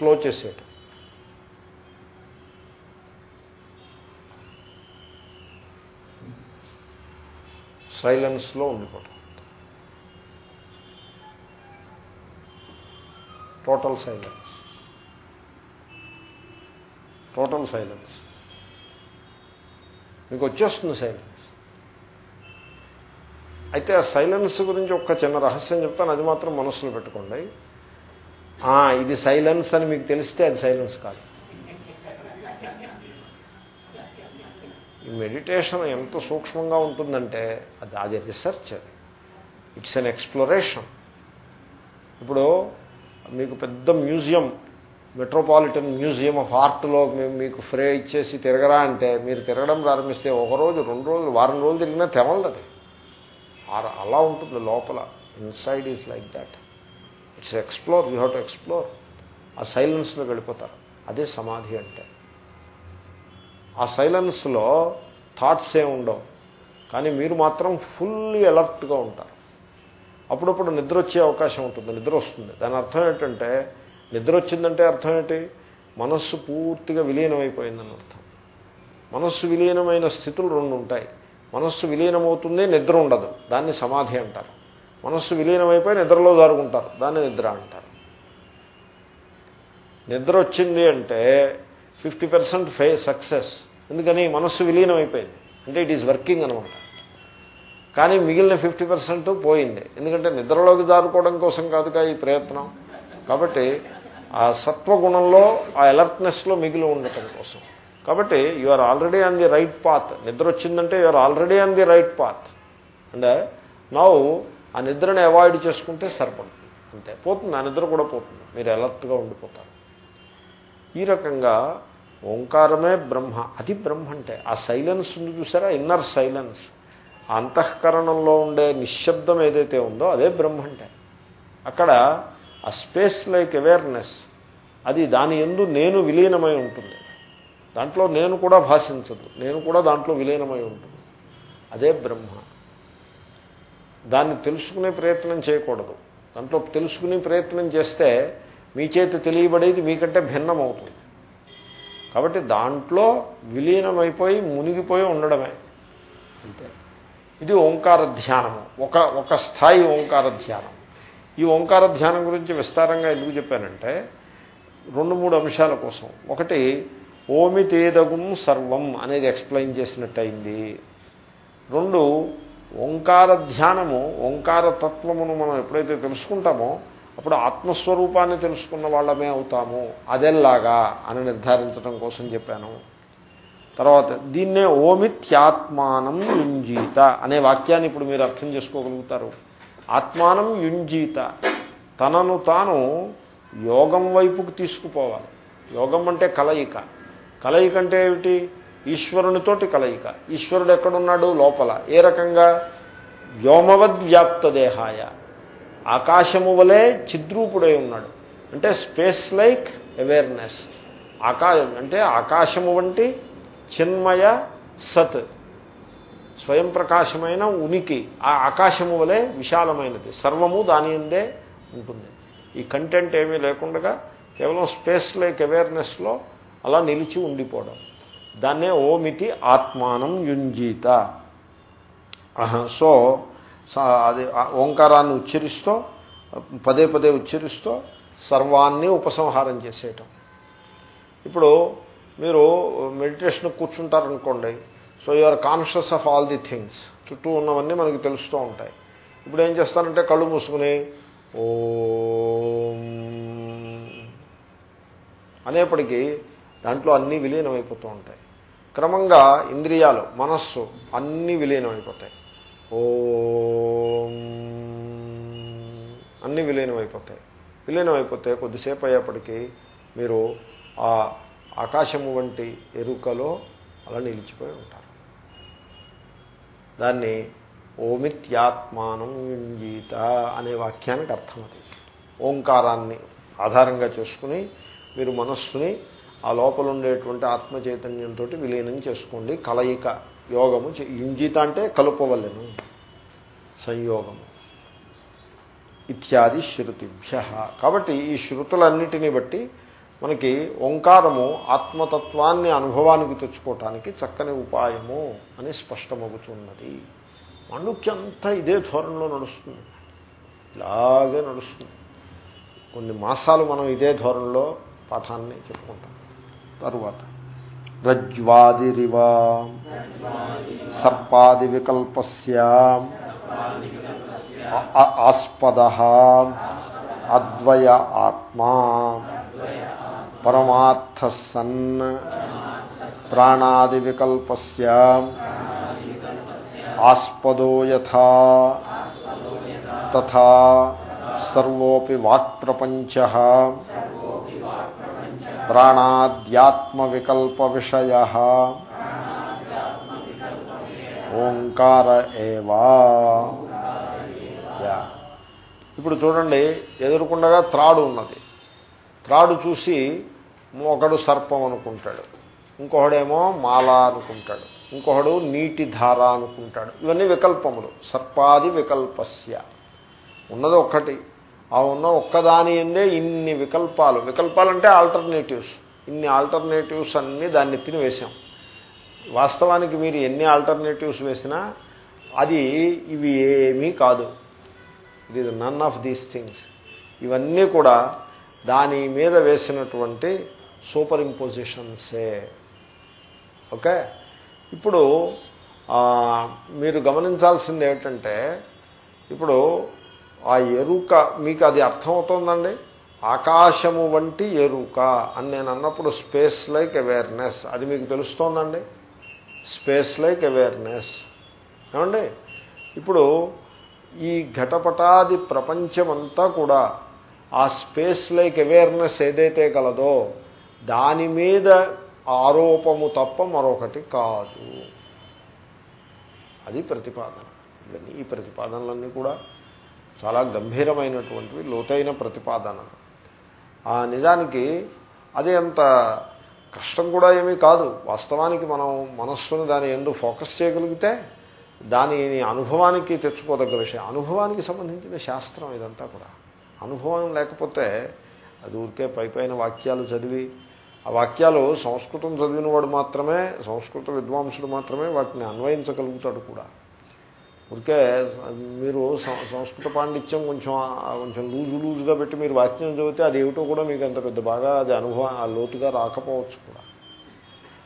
Slow చేసేయటం. సైలెన్స్లో ఉండిపోవటం. Total silence. Total silence. మీకు వచ్చేస్తుంది సైలెన్స్. అయితే ఆ సైలెన్స్ గురించి ఒక చిన్న రహస్యం చెప్తాను. అది మాత్రం మనసులో పెట్టుకోండి. ఇది సైలెన్స్ అని మీకు తెలిస్తే అది సైలెన్స్ కాదు. ఈ మెడిటేషన్ ఎంత సూక్ష్మంగా ఉంటుందంటే అది అది రీసెర్చ్ ఇట్స్ అన్ ఎక్స్ప్లోరేషన్ ఇప్పుడు మీకు పెద్ద మ్యూజియం మెట్రోపాలిటన్ మ్యూజియం ఆఫ్ ఆర్ట్లో మేము మీకు ఫ్రే ఇచ్చేసి తిరగరా అంటే మీరు తిరగడం ప్రారంభిస్తే ఒక రోజు రెండు రోజులు వారం రోజులు తిరిగినా తెమలదు అది. ఆ- అలా ఉంటుంది లోపల. Inside is like that it's explore you have to explore ఆ సైలెన్స్లో వెళ్ళిపోతారు. అదే సమాధి అంటే. ఆ సైలెన్స్లో థాట్స్ ఏమి ఉండవు. కానీ మీరు మాత్రం ఫుల్లీ అలర్ట్గా ఉంటారు. అప్పుడప్పుడు నిద్ర వచ్చే అవకాశం ఉంటుంది. నిద్ర వస్తుంది. దాని అర్థం ఏంటంటే నిద్ర వచ్చిందంటే అర్థం ఏంటి? మనస్సు పూర్తిగా విలీనమైపోయిందని అర్థం. మనస్సు విలీనమైన స్థితులు రెండు ఉంటాయి. మనస్సు విలీనమవుతుంది నిద్ర ఉండదు. దాన్ని సమాధి అంటారు. మనస్సు విలీనమైపోయి నిద్రలో జారుకుంటారు దాన్ని నిద్ర అంటారు. నిద్ర వచ్చింది అంటే ఫిఫ్టీ పర్సెంట్ ఫే సక్సెస్. ఎందుకని? మనస్సు విలీనమైపోయింది అంటే ఇట్ ఈజ్ వర్కింగ్ అనమాట కానీ మిగిలిన ఫిఫ్టీ పర్సెంట్ పోయింది. ఎందుకంటే నిద్రలోకి జారుకోవడం కోసం కాదుగా ఈ ప్రయత్నం. కాబట్టి ఆ సత్వగుణంలో ఆ అలర్ట్నెస్లో మిగిలి ఉండటం కోసం. కాబట్టి you are already on the right path నిద్ర వచ్చిందంటే you are already on the right path and now ఆ నిద్రను అవాయిడ్ చేసుకుంటే సరిపడుతుంది. అంతే. పోతుంది. ఆ నిద్ర కూడా పోతుంది. మీరు అలర్ట్గా ఉండిపోతారు. ఈ రకంగా ఓంకారమే బ్రహ్మ. అది బ్రహ్మ అంటే ఆ సైలెన్స్ ఉంది చూసారా? Inner silence. ఆ అంతఃకరణంలో ఉండే నిశ్శబ్దం ఏదైతే ఉందో అదే బ్రహ్మ అంటే అక్కడ ఆ స్పేస్ లైక్ అవేర్నెస్. అది దాని ఎందు నేను విలీనమై ఉంటుంది. దాంట్లో నేను కూడా భాషించదు. నేను కూడా దాంట్లో విలీనమై ఉంటుంది. అదే బ్రహ్మ. దాన్ని తెలుసుకునే ప్రయత్నం చేయకూడదు. దాంట్లో తెలుసుకునే ప్రయత్నం చేస్తే మీ చేతి తెలియబడేది మీకంటే భిన్నమవుతుంది. కాబట్టి దాంట్లో విలీనమైపోయి మునిగిపోయి ఉండడమే. అంతే. ఇది ఓంకార ధ్యానము. ఒక ఒక స్థాయి ఓంకార ధ్యానం. ఈ ఓంకార ధ్యానం గురించి విస్తారంగా ఎందుకు చెప్పానంటే రెండు మూడు అంశాల కోసం. ఒకటి ఓమితేదగుం సర్వం అనేది ఎక్స్ప్లెయిన్ చేసినట్టయింది. రెండు ఓంకార ధ్యానము ఓంకార తత్వమును మనం ఎప్పుడైతే తెలుసుకుంటామో అప్పుడు ఆత్మస్వరూపాన్ని తెలుసుకున్న వాళ్ళమే అవుతాము. అదెల్లాగా అని నిర్ధారించడం కోసం చెప్పాను. తర్వాత దీన్నే ఓమిత్యాత్మానం యుంజీత అనే వాక్యాన్ని ఇప్పుడు మీరు అర్థం చేసుకోగలుగుతారు. ఆత్మానం యుంజీత. తనను తాను యోగం వైపుకు తీసుకుపోవాలి. యోగం అంటే కలయిక. కలయిక అంటే ఏమిటి? ఈశ్వరునితోటి కలయిక. ఈశ్వరుడు ఎక్కడున్నాడు? లోపల. ఏ రకంగా? వ్యోమవద్వ్యాప్త దేహాయ ఆకాశము వలె చిద్రూపుడై ఉన్నాడు. అంటే స్పేస్ లైక్ అవేర్నెస్. ఆకా అంటే ఆకాశము వంటి చిన్మయ సత్. స్వయం ప్రకాశమైన ఉనికి. ఆ ఆకాశము వలె విశాలమైనది. సర్వము దాని ఎందే ఉంటుంది. ఈ కంటెంట్ ఏమీ లేకుండా కేవలం స్పేస్ లైక్ అవేర్నెస్లో అలా నిలిచి ఉండిపోవడం. దాన్నే ఓమితి ఆత్మానం యుంజీత. సో అది ఓంకారాన్ని ఉచ్చరిస్తూ పదే పదే ఉచ్చరిస్తూ సర్వాన్ని ఉపసంహారం చేసేయటం. ఇప్పుడు మీరు meditation కూర్చుంటారనుకోండి so you are conscious of all the things చుట్టూ ఉన్నవన్నీ మనకి తెలుస్తూ ఉంటాయి. ఇప్పుడు ఏం చేస్తానంటే కళ్ళు మూసుకుని ఓ అనేప్పటికీ దాంట్లో అన్నీ విలీనమైపోతూ ఉంటాయి. క్రమంగా ఇంద్రియాలు మనస్సు అన్నీ విలీనమైపోతాయి. ఓ అన్నీ విలీనమైపోతాయి. విలీనమైపోతే కొద్దిసేపు అయ్యేప్పటికీ మీరు ఆ ఆకాశము వంటి ఎరుకలో అలా నిలిచిపోయి ఉంటారు. దాన్ని ఓమిత్యాత్మానం యుంజీత అనే వాక్యానికి అర్థం అది. ఓంకారాన్ని ఆధారంగా చేసుకుని మీరు మనస్సుని ఆ లోపల ఉండేటువంటి ఆత్మ చైతన్యంతో విలీనం చేసుకోండి. కలయిక యోగము యుంజిత అంటే కలుపవలను. సంయోగము. ఇత్యాది శృతిభ్య. కాబట్టి ఈ శృతులన్నిటినీ బట్టి మనకి ఓంకారము ఆత్మతత్వాన్ని అనుభవానికి తెచ్చుకోవటానికి చక్కని ఉపాయము అని స్పష్టమవుతున్నది మాండుక్యం అంతా ఇదే ధోరణిలో నడుస్తుంది. ఇలాగే నడుస్తుంది. కొన్ని మాసాలు మనం ఇదే ధోరణిలో పాఠాన్ని చెప్పుకుంటాం. తరువాత రజ్వాదిరివా సర్పాది వికల్పస్య ఆస్పద అద్వయ ఆత్మా పరమార్థ సన్ ప్రాణాది వికల్పస్య ఆస్పదో యథా తథా సర్వోపి వాక్ప్రపంచ ప్రాణాద్యాత్మ వికల్ప విషయ ఓంకార ఏవా. యా. ఇప్పుడు చూడండి ఎదురుకుండగా త్రాడు ఉన్నది. త్రాడు చూసి ఒకడు సర్పం అనుకుంటాడు. ఇంకొకడేమో మాల అనుకుంటాడు. ఇంకొకడు నీటి ధార అనుకుంటాడు. ఇవన్నీ వికల్పములు. సర్పాది వికల్పస్య. ఉన్నది ఒక్కటి ఆ ఉన్న ఒక్కదాని ఎందే ఇన్ని వికల్పాలు. వికల్పాలంటే ఆల్టర్నేటివ్స్. ఇన్ని ఆల్టర్నేటివ్స్ అన్నీ దాన్ని ఎత్తిన వేశాం వాస్తవానికి మీరు ఎన్ని ఆల్టర్నేటివ్స్ వేసినా అది ఇవి ఏమీ కాదు. It is none of these things ఇవన్నీ కూడా దాని మీద వేసినటువంటి సూపర్ ఇంపోజిషన్సే ఓకే? ఇప్పుడు మీరు గమనించాల్సింది ఏమిటంటే ఇప్పుడు ఆ ఎరుక మీకు అది అర్థమవుతోందండి? ఆకాశము వంటి ఎరుక అని నేను అన్నప్పుడు స్పేస్ లైక్ అవేర్నెస్ అది మీకు తెలుస్తోందండి? స్పేస్ లైక్ అవేర్నెస్ ఏమండి? ఇప్పుడు ఈ ఘటపటాది ప్రపంచమంతా కూడా ఆ స్పేస్ లైక్ అవేర్నెస్ ఏదైతే కలదో దాని మీద ఆరోపము తప్ప మరొకటి కాదు. అది ప్రతిపాదన. ఇవన్నీ ఈ ప్రతిపాదనలన్నీ కూడా చాలా గంభీరమైనటువంటివి లోతైన ప్రతిపాదనలు. ఆ నిజానికి అది అంత కష్టం కూడా ఏమీ కాదు. వాస్తవానికి మనం మనస్సును దాని ఎందు ఫోకస్ చేయగలిగితే దానిని అనుభవానికి తెచ్చుకోదగ్గ విషయం. అనుభవానికి సంబంధించిన శాస్త్రం ఇదంతా కూడా. అనుభవం లేకపోతే అది ఊరికే పై పైన వాక్యాలు చదివి ఆ వాక్యాలు సంస్కృతం చదివిన వాడు మాత్రమే సంస్కృత విద్వాంసుడు మాత్రమే వాటిని అన్వయించగలుగుతాడు కూడా. ఊరికే మీరు సం- సంస్కృత పాండిత్యం కొంచెం కొంచెం లూజు లూజుగా పెట్టి మీరు వాక్యం చదివితే అది ఏమిటో కూడా మీకు అంత పెద్ద బాగా అది అనుభవం ఆ లోతుగా రాకపోవచ్చు కూడా.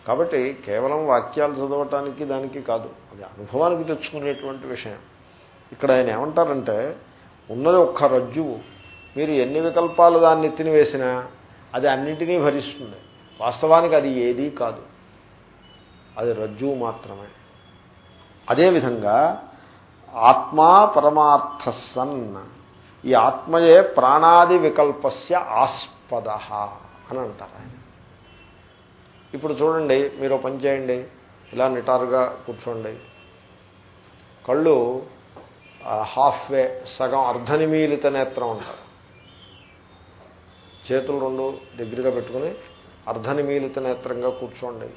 కాబట్టి కేవలం వాక్యాలు చదవటానికి దానికి కాదు అది అనుభవానికి తెచ్చుకునేటువంటి విషయం. ఇక్కడ ఆయన ఏమంటారంటే ఉన్నది ఒక్క రజ్జువు మీరు ఎన్ని వికల్పాలు దాన్ని ఎత్తిని వేసినా అది అన్నింటినీ భరిస్తుంది. వాస్తవానికి అది ఏదీ కాదు. అది రజ్జువు మాత్రమే. అదేవిధంగా ఆత్మా పరమార్థ సన్ ఈ ఆత్మయే ప్రాణాది వికల్పస్య ఆస్పద అని అంటారు ఆయన. ఇప్పుడు చూడండి మీరు పని చేయండి ఇలా నిటారుగా కూర్చోండి. కళ్ళు హాఫ్ వే సగం అర్ధనిమీలిత నేత్రం అంటారు. చేతులు రెండు దగ్గరగా పెట్టుకుని అర్ధనిమీలిత నేత్రంగా కూర్చోండి.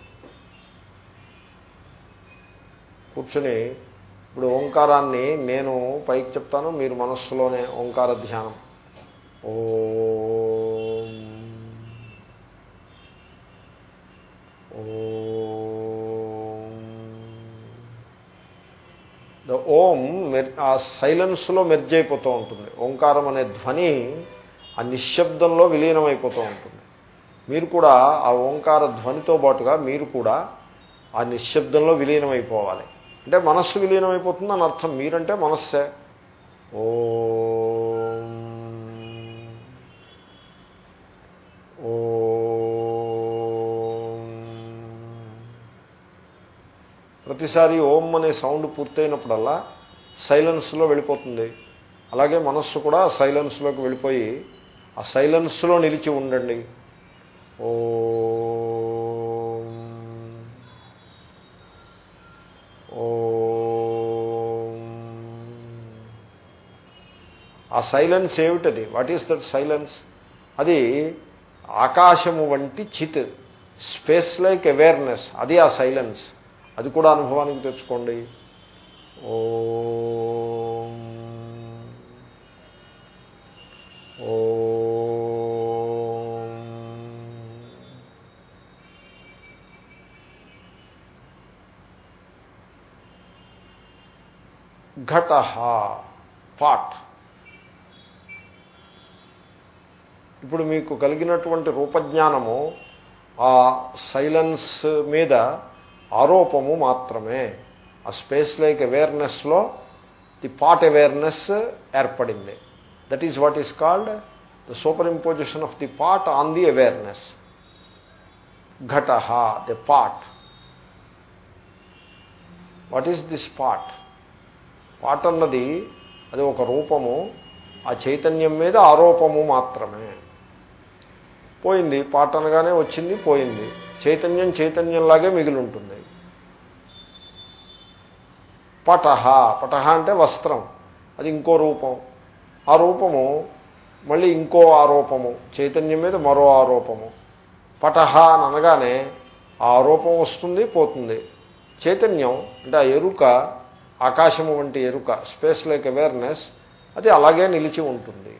కూర్చొని ఇప్పుడు ఓంకారాన్ని నేను పైకి చెప్తాను మీరు మనస్సులోనే ఓంకార ధ్యానం. ఓ. ద ఓం మెర్ ఆ సైలెన్స్లో మెర్జ్ అయిపోతూ ఉంటుంది. ఓంకారం అనే ధ్వని ఆ నిశ్శబ్దంలో విలీనమైపోతూ ఉంటుంది. మీరు కూడా ఆ ఓంకార ధ్వనితో పాటుగా మీరు కూడా ఆ నిశ్శబ్దంలో విలీనమైపోవాలి. అంటే మనస్సు విలీనమైపోతుంది అని అర్థం. మీరంటే మనస్సే. ఓ. ఓ. ప్రతిసారి ఓం అనే సౌండ్ పూర్తయినప్పుడల్లా సైలెన్స్లో వెళ్ళిపోతుంది. అలాగే మనస్సు కూడా సైలెన్స్లోకి వెళ్ళిపోయి ఆ సైలెన్స్లో నిలిచి ఉండండి. ఓ. సైలెన్స్ ఏమిటది? వాట్ ఈస్ దట్ సైలెన్స్ అది ఆకాశము వంటి చిత్. స్పేస్ లైక్ అవేర్నెస్ అది ఆ సైలెన్స్ అది కూడా అనుభవానికి తెచ్చుకోండి. ఓ. ఘట. పాట్ ఇప్పుడు మీకు కలిగినటువంటి రూపజ్ఞానము ఆ సైలెన్స్ మీద ఆరోపము మాత్రమే. ఆ స్పేస్ లైక్ అవేర్నెస్లో ది పాట్ అవేర్నెస్ ఏర్పడింది. That is what is called the superimposition of the pot on the awareness ఘట the pot what is this pot pot అన్నది అది ఒక రూపము ఆ చైతన్యం మీద ఆరోపము మాత్రమే. పోయింది పాట అనగానే వచ్చింది పోయింది. చైతన్యం చైతన్యంలాగే మిగిలి ఉంటుంది పటహ పటహ అంటే వస్త్రం అది ఇంకో రూపం. ఆ రూపము మళ్ళీ ఇంకో ఆరోపము చైతన్యం మీద మరో ఆరోపము. పటహ అని అనగానే ఆ ఆరోపం వస్తుంది పోతుంది. చైతన్యం అంటే ఆ ఎరుక ఆకాశము వంటి ఎరుక స్పేస్ లైక్ అవేర్నెస్ అది అలాగే నిలిచి ఉంటుంది.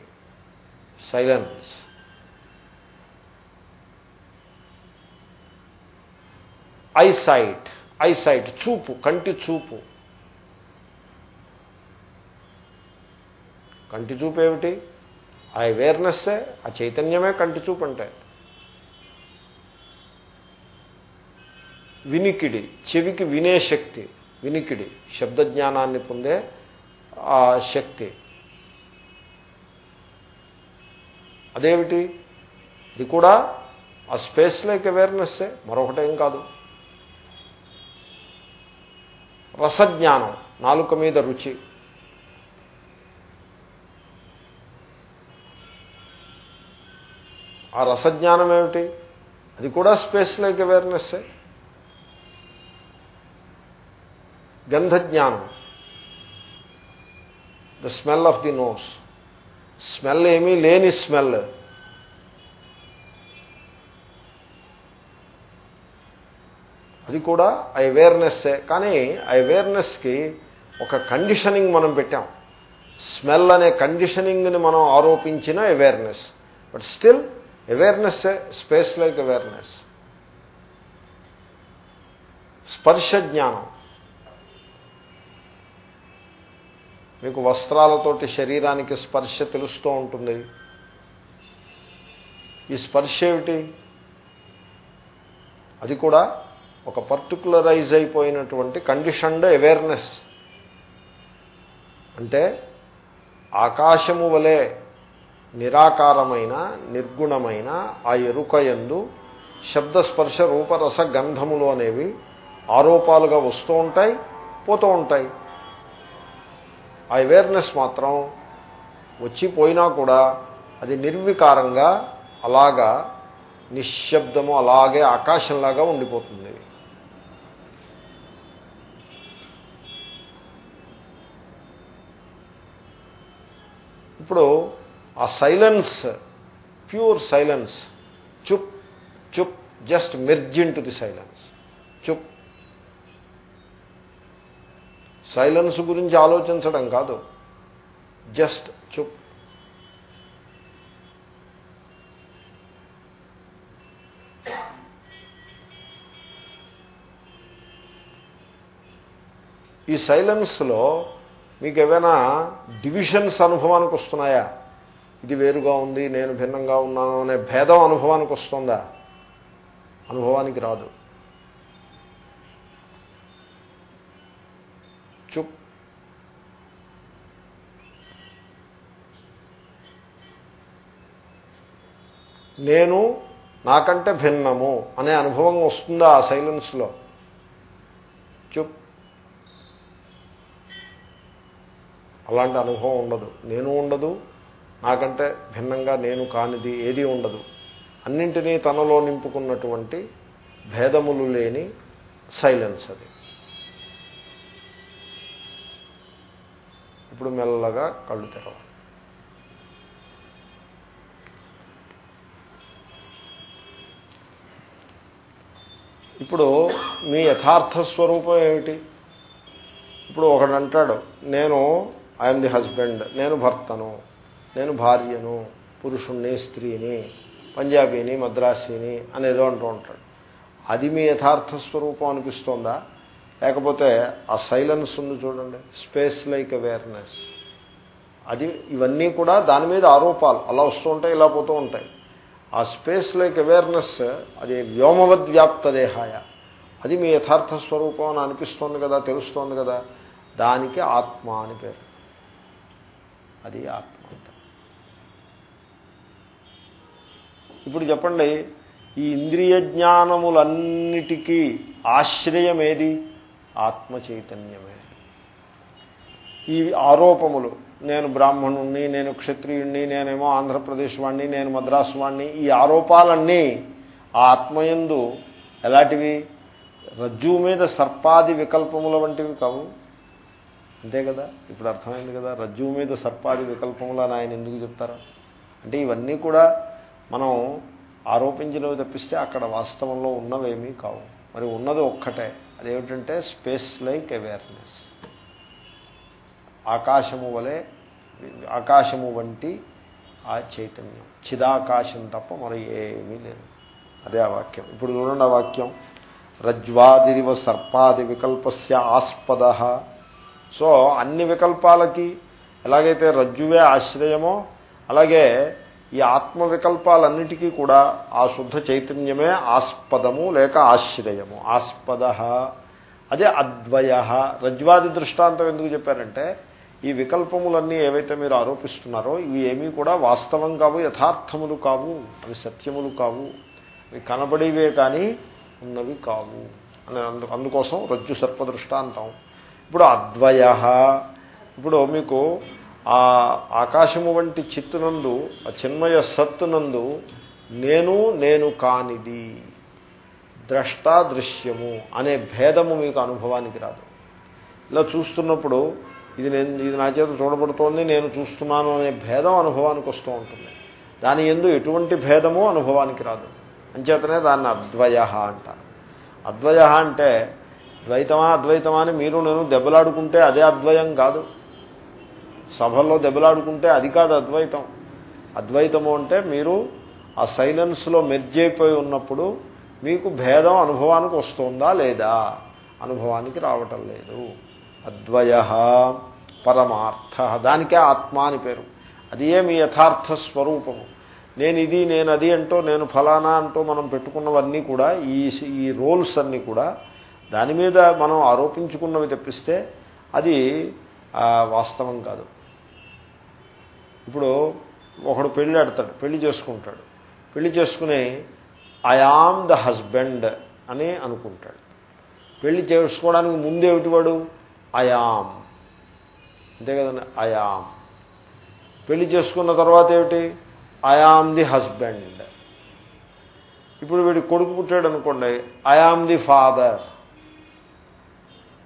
సైలెన్స్ ఐసైట్ ఐసైట్ చూపు. కంటి చూపు. కంటి చూపు ఏమిటి? ఆ అవేర్నెస్సే ఆ చైతన్యమే కంటి చూపు అంటే. వినికిడి. చెవికి వినే శక్తి. వినికిడి. శబ్దజ్ఞానాన్ని పొందే ఆ శక్తి. అదేమిటి? ఇది కూడా ఆ స్పేస్ లైక్ అవేర్నెస్సే మరొకటేం కాదు. రసజ్ఞానం నాలుక మీద రుచి. ఆ రసజ్ఞానం ఏమిటి? అది కూడా స్పేస్ లైక్ అవేర్నెస్సే గంధజ్ఞానం. The smell of the nose smell ఏమీ లేని స్మెల్ అది కూడా అవేర్నెస్సే కానీ అవేర్నెస్కి ఒక కండిషనింగ్ మనం పెట్టాం. స్మెల్ అనే కండిషనింగ్ని మనం ఆరోపించిన awareness but still awareness space like awareness స్పర్శ జ్ఞానం. మీకు వస్త్రాలతోటి శరీరానికి స్పర్శ తెలుస్తూ ఉంటుంది. ఈ స్పర్శ ఏమిటి? అది కూడా ఒక పర్టికులరైజ్ అయిపోయినటువంటి కండిషన్డ్ అవేర్నెస్ అంటే ఆకాశము వలె నిరాకారమైన నిర్గుణమైన ఆ ఎరుకయందు శబ్దస్పర్శ రూపరస గంధములు అనేవి ఆరోపాలుగా వస్తూ ఉంటాయి పోతూ ఉంటాయి. ఆ అవేర్నెస్ మాత్రం వచ్చిపోయినా కూడా అది నిర్వికారంగా అలాగా నిశ్శబ్దము అలాగే ఆకాశంలాగా ఉండిపోతుంది. ఇప్పుడు ఆ సైలెన్స్ ప్యూర్ సైలెన్స్ చుప్ చుప్ just merge into the silence చుప్ సైలెన్స్ గురించి ఆలోచించడం కాదు. జస్ట్ చుప్ ఈ సైలెన్స్లో మీకు ఏమైనా డివిజన్స్ అనుభవానికి వస్తున్నాయా? ఇది వేరుగా ఉంది నేను భిన్నంగా ఉన్నాను అనే భేదం అనుభవానికి వస్తుందా? అనుభవానికి రాదు. చుప్. నేను నాకంటే భిన్నము అనే అనుభవం వస్తుందా ఆ సైలెన్స్లో చుప్ అలాంటి అనుభవం ఉండదు. నేను ఉండదు నాకంటే భిన్నంగా నేను కానిది ఏది ఉండదు. అన్నింటినీ తనలో నింపుకున్నటువంటి భేదములు లేని సైలెన్స్ అది. ఇప్పుడు మెల్లగా కళ్ళు తెరవాలి. ఇప్పుడు మీ యథార్థ స్వరూపం ఏమిటి? ఇప్పుడు ఒకడు అంటాడు నేను ఐఎమ్ ది హస్బెండ్ నేను భర్తను నేను భార్యను పురుషుణ్ణి స్త్రీని పంజాబీని మద్రాసీని అనేదో అంటూ ఉంటాడు. అది మీ యథార్థ స్వరూపం అనిపిస్తోందా? లేకపోతే ఆ సైలెన్స్ ఉంది చూడండి. స్పేస్ లైక్ అవేర్నెస్ అది ఇవన్నీ కూడా దాని మీద ఆరోపాలు. అలా వస్తూ ఉంటాయి ఇలా పోతూ ఉంటాయి. ఆ స్పేస్ లైక్ అవేర్నెస్ అది వ్యోమవద్ వ్యాప్త దేహాయ. అది మీ యథార్థ స్వరూపం అని అనిపిస్తోంది కదా తెలుస్తోంది కదా. దానికి ఆత్మ అని పేరు. అది ఆత్మ ఇప్పుడు చెప్పండి ఈ ఇంద్రియ జ్ఞానములన్నిటికీ ఆశ్రయం ఏది ఆత్మ చైతన్యమే ఈ ఆరోపములు నేను బ్రాహ్మణుణ్ణి నేను క్షత్రియుణ్ణి నేనేమో ఆంధ్రప్రదేశ్ వాణ్ణి నేను మద్రాసు వాణ్ణి ఈ ఆరోపాలన్నీ ఆ ఆత్మయందు ఎలాంటివి? రజ్జు మీద సర్పాది వికల్పముల వంటివి కావు. అంతే కదా? ఇప్పుడు అర్థమైంది కదా? రజ్జువు మీద సర్పాది వికల్పంలో అని ఆయన ఎందుకు చెప్తారు? అంటే ఇవన్నీ కూడా మనం ఆరోపించినవి తప్పిస్తే అక్కడ వాస్తవంలో ఉన్నవేమీ కావు. మరి ఉన్నది ఒక్కటే. అదేమిటంటే స్పేస్ లైక్ అవేర్నెస్. ఆకాశము వలె ఆకాశము వంటి ఆ చైతన్యం. చిదాకాశం తప్ప మరి ఏమీ లేదు. అదే ఆ వాక్యం. ఇప్పుడు చూడండి ఆ వాక్యం. రజ్వాదిరివ సర్పాది వికల్పస్య ఆస్పద. సో అన్ని వికల్పాలకి ఎలాగైతే రజ్జువే ఆశ్రయమో అలాగే ఈ ఆత్మ వికల్పాలన్నిటికీ కూడా ఆ శుద్ధ చైతన్యమే ఆస్పదము లేక ఆశ్రయము. ఆస్పద. అదే అద్వయ. రజ్వాది దృష్టాంతం ఎందుకు చెప్పారంటే ఈ వికల్పములన్నీ ఏవైతే మీరు ఆరోపిస్తున్నారో ఇవి ఏమీ కూడా వాస్తవం కావు యథార్థములు కావు అవి సత్యములు కావు. ఇవి కనబడేవే కానీ ఉన్నవి కావు. అని అందుకోసం రజ్జు సర్ప దృష్టాంతం ఇప్పుడు అద్వయ. ఇప్పుడు మీకు ఆ ఆకాశము వంటి చిత్తునందు ఆ చిన్మయ సత్తునందు నేను నేను కానిది ద్రష్ట దృశ్యము అనే భేదము మీకు అనుభవానికి రాదు. ఇలా చూస్తున్నప్పుడు ఇది నేను ఇది నా చేత చూడబడుతోంది నేను చూస్తున్నాను అనే భేదం అనుభవానికి వస్తూ ఉంటుంది. దాని ఎందు ఎటువంటి భేదము అనుభవానికి రాదు. అంచేతనే దాన్ని అద్వయ అంటారు. అద్వయ అంటే ద్వైతమా అద్వైతమా అని మీరు నేను దెబ్బలాడుకుంటే అదే అద్వయం కాదు. సభల్లో దెబ్బలాడుకుంటే అది కాదు అద్వైతం. అద్వైతము అంటే మీరు ఆ సైలెన్స్లో మెర్జ్ అయిపోయి ఉన్నప్పుడు మీకు భేదం అనుభవానికి వస్తుందా లేదా? అనుభవానికి రావటం లేదు. అద్వయ పరమార్థ. దానికే ఆత్మ అని పేరు. అదే మీ యథార్థ స్వరూపము? నేను ఇది నేను అది అంటూ నేను ఫలానా అంటూ మనం పెట్టుకున్నవన్నీ కూడా ఈ ఈ రోల్స్ అన్నీ కూడా దాని మీద మనం ఆరోపించుకున్నవి తెప్పిస్తే అది వాస్తవం కాదు. ఇప్పుడు ఒకడు పెళ్ళి ఆడతాడు పెళ్ళి చేసుకుంటాడు. పెళ్ళి చేసుకుని ఐఆమ్ ద హస్బెండ్ అని అనుకుంటాడు. పెళ్ళి చేసుకోవడానికి ముందేమిటి వాడు? అయామ్ అంతే కదండి అయామ్ పెళ్ళి చేసుకున్న తర్వాత ఏమిటి? ఐఆమ్ ది హస్బెండ్ ఇప్పుడు వీడి కొడుకు పుట్టాడు అనుకోండి ఐఆమ్ ది ఫాదర్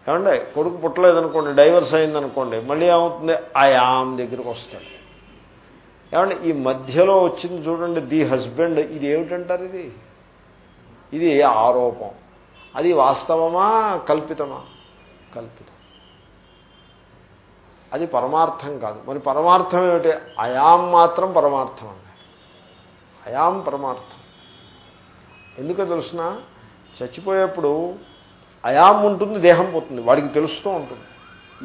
ఏమండి కొడుకు పుట్టలేదనుకోండి డైవర్స్ అయిందనుకోండి మళ్ళీ ఏమవుతుంది? ఐఆమ్ దగ్గరికి వస్తాడు. ఏమండి ఈ మధ్యలో వచ్చింది చూడండి ది హస్బెండ్ ఇది ఏమిటంటారు ఇది? ఇది ఆరోపం. అది వాస్తవమా కల్పితమా? కల్పితం. అది పరమార్థం కాదు. మరి పరమార్థం ఏమిటి? అయాం మాత్రం పరమార్థం అండి. అయాం పరమార్థం. ఎందుకో తెలుసిన? చచ్చిపోయేప్పుడు అయాం ఉంటుంది దేహం పోతుంది. వాడికి తెలుస్తూ ఉంటుంది.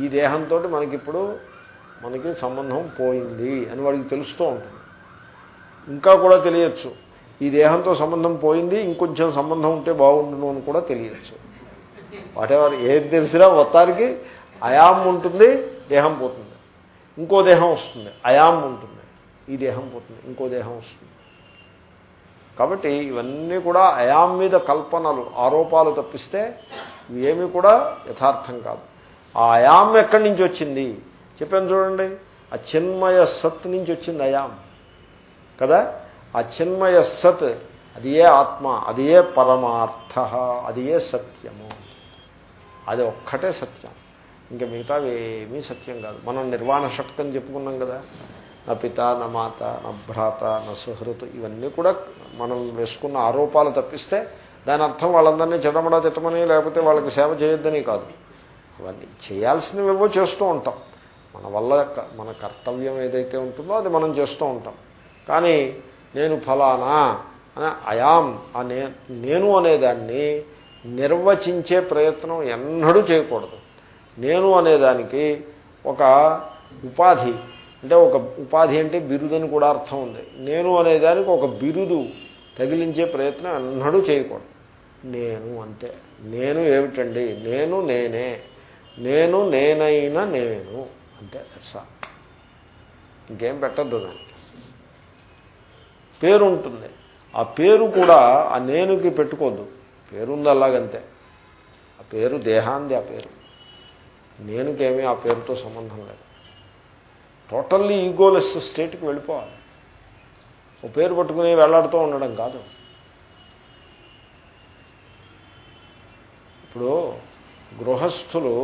ఈ దేహంతో మనకిప్పుడు మనకి సంబంధం పోయింది అని వాడికి తెలుస్తూ ఉంటుంది. ఇంకా కూడా తెలియచ్చు. ఈ దేహంతో సంబంధం పోయింది ఇంకొంచెం సంబంధం ఉంటే బాగుండును అని కూడా తెలియచ్చు. వాటెవర్ ఏది తెలిసినా మొత్తానికి అయాం ఉంటుంది దేహం పోతుంది. ఇంకో దేహం వస్తుంది అయాం ఉంటుంది. ఈ దేహం పోతుంది ఇంకో దేహం వస్తుంది. కాబట్టి ఇవన్నీ కూడా అయాం మీద కల్పనలు ఆరోపాలు తప్పిస్తే ఏమీ కూడా యథార్థం కాదు. ఆ అయాం ఎక్కడి నుంచి వచ్చింది? చెప్పాను చూడండి. ఆ చిన్మయ సత్ నుంచి వచ్చింది అయాం. కదా? ఆ చిన్మయ సత్ అది ఏ ఆత్మ? అది ఏ పరమార్థ? అది ఏ సత్యము? అది ఒక్కటే సత్యం. ఇంకా మిగతావి ఏమీ సత్యం కాదు. మనం నిర్వాణ శక్తి అని చెప్పుకున్నాం కదా. నా పిత నా మాత నా భ్రాత నా సుహృత్ ఇవన్నీ కూడా మనం వేసుకున్న ఆరోపాలు తప్పిస్తే దాని అర్థం వాళ్ళందరినీ చెడమడా తిట్టమని లేకపోతే వాళ్ళకి సేవ చేయొద్దని కాదు. అవన్నీ చేయాల్సినవేవో చేస్తూ ఉంటాం. మన వల్ల మన కర్తవ్యం ఏదైతే ఉంటుందో అది మనం చేస్తూ ఉంటాం. కానీ నేను ఫలానా అని అయాం అనే నేను అనేదాన్ని నిర్వచించే ప్రయత్నం ఎన్నడూ చేయకూడదు. నేను అనేదానికి ఒక ఉపాధి అంటే ఒక ఉపాధి అంటే బిరుదని కూడా అర్థం ఉంది. నేను అనేదానికి ఒక బిరుదు తగిలించే ప్రయత్నం ఎన్నడూ చేయకూడదు. నేను అంతే. నేను ఏమిటండి? నేను నేనే. నేను నేనైనా నేను. అంతే. దర్శా ఇంకేం పెట్టద్దు దానికి. పేరు ఉంటుంది ఆ పేరు కూడా ఆ నేనుకి పెట్టుకోద్దు. పేరుంది అలాగంతే. ఆ పేరు దేహాంది ఆ పేరు. నేనుకేమీ ఆ పేరుతో సంబంధం లేదు. టోటల్లీ ఈగోలెస్ స్టేట్కి వెళ్ళిపోవాలి. ఓ పేరు పట్టుకుని వెళ్ళాడుతూ ఉండడం కాదు. ఇప్పుడు గృహస్థులు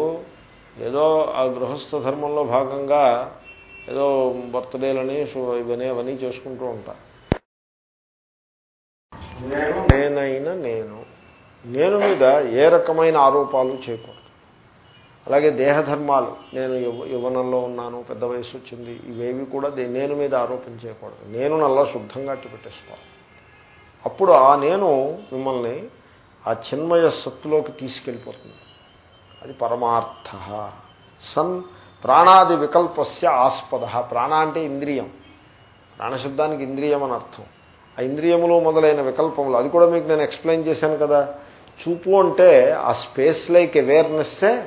ఏదో ఆ గృహస్థ ధర్మంలో భాగంగా ఏదో బర్త్డేలని ఇవన్నీ అవన్నీ చేసుకుంటూ ఉంటారు. నేను నేనైనా నేను నేను మీద ఏ రకమైన ఆరోపాలు చేయకూడదు అలాగే దేహధర్మాలు. నేను యువనంలో ఉన్నాను పెద్ద వయసు వచ్చింది ఇవేవి కూడా నేను మీద ఆరోపణ చేయకూడదు. నేను నల్లా శుద్ధంగా అట్టి పెట్టేసుకోవాలి. అప్పుడు ఆ నేను మిమ్మల్ని ఆ చిన్మయ సత్తులోకి తీసుకెళ్ళిపోతుంది. అది పరమార్థ. సన్ ప్రాణాది వికల్పస్య ఆస్పద. ప్రాణ అంటే ఇంద్రియం. ప్రాణశబ్దానికి ఇంద్రియం అని అర్థం. ఆ ఇంద్రియములు మొదలైన వికల్పములు. అది కూడా మీకు నేను ఎక్స్ప్లెయిన్ చేశాను కదా. చూపు అంటే ఆ స్పేస్ లైక్ అవేర్నెస్సే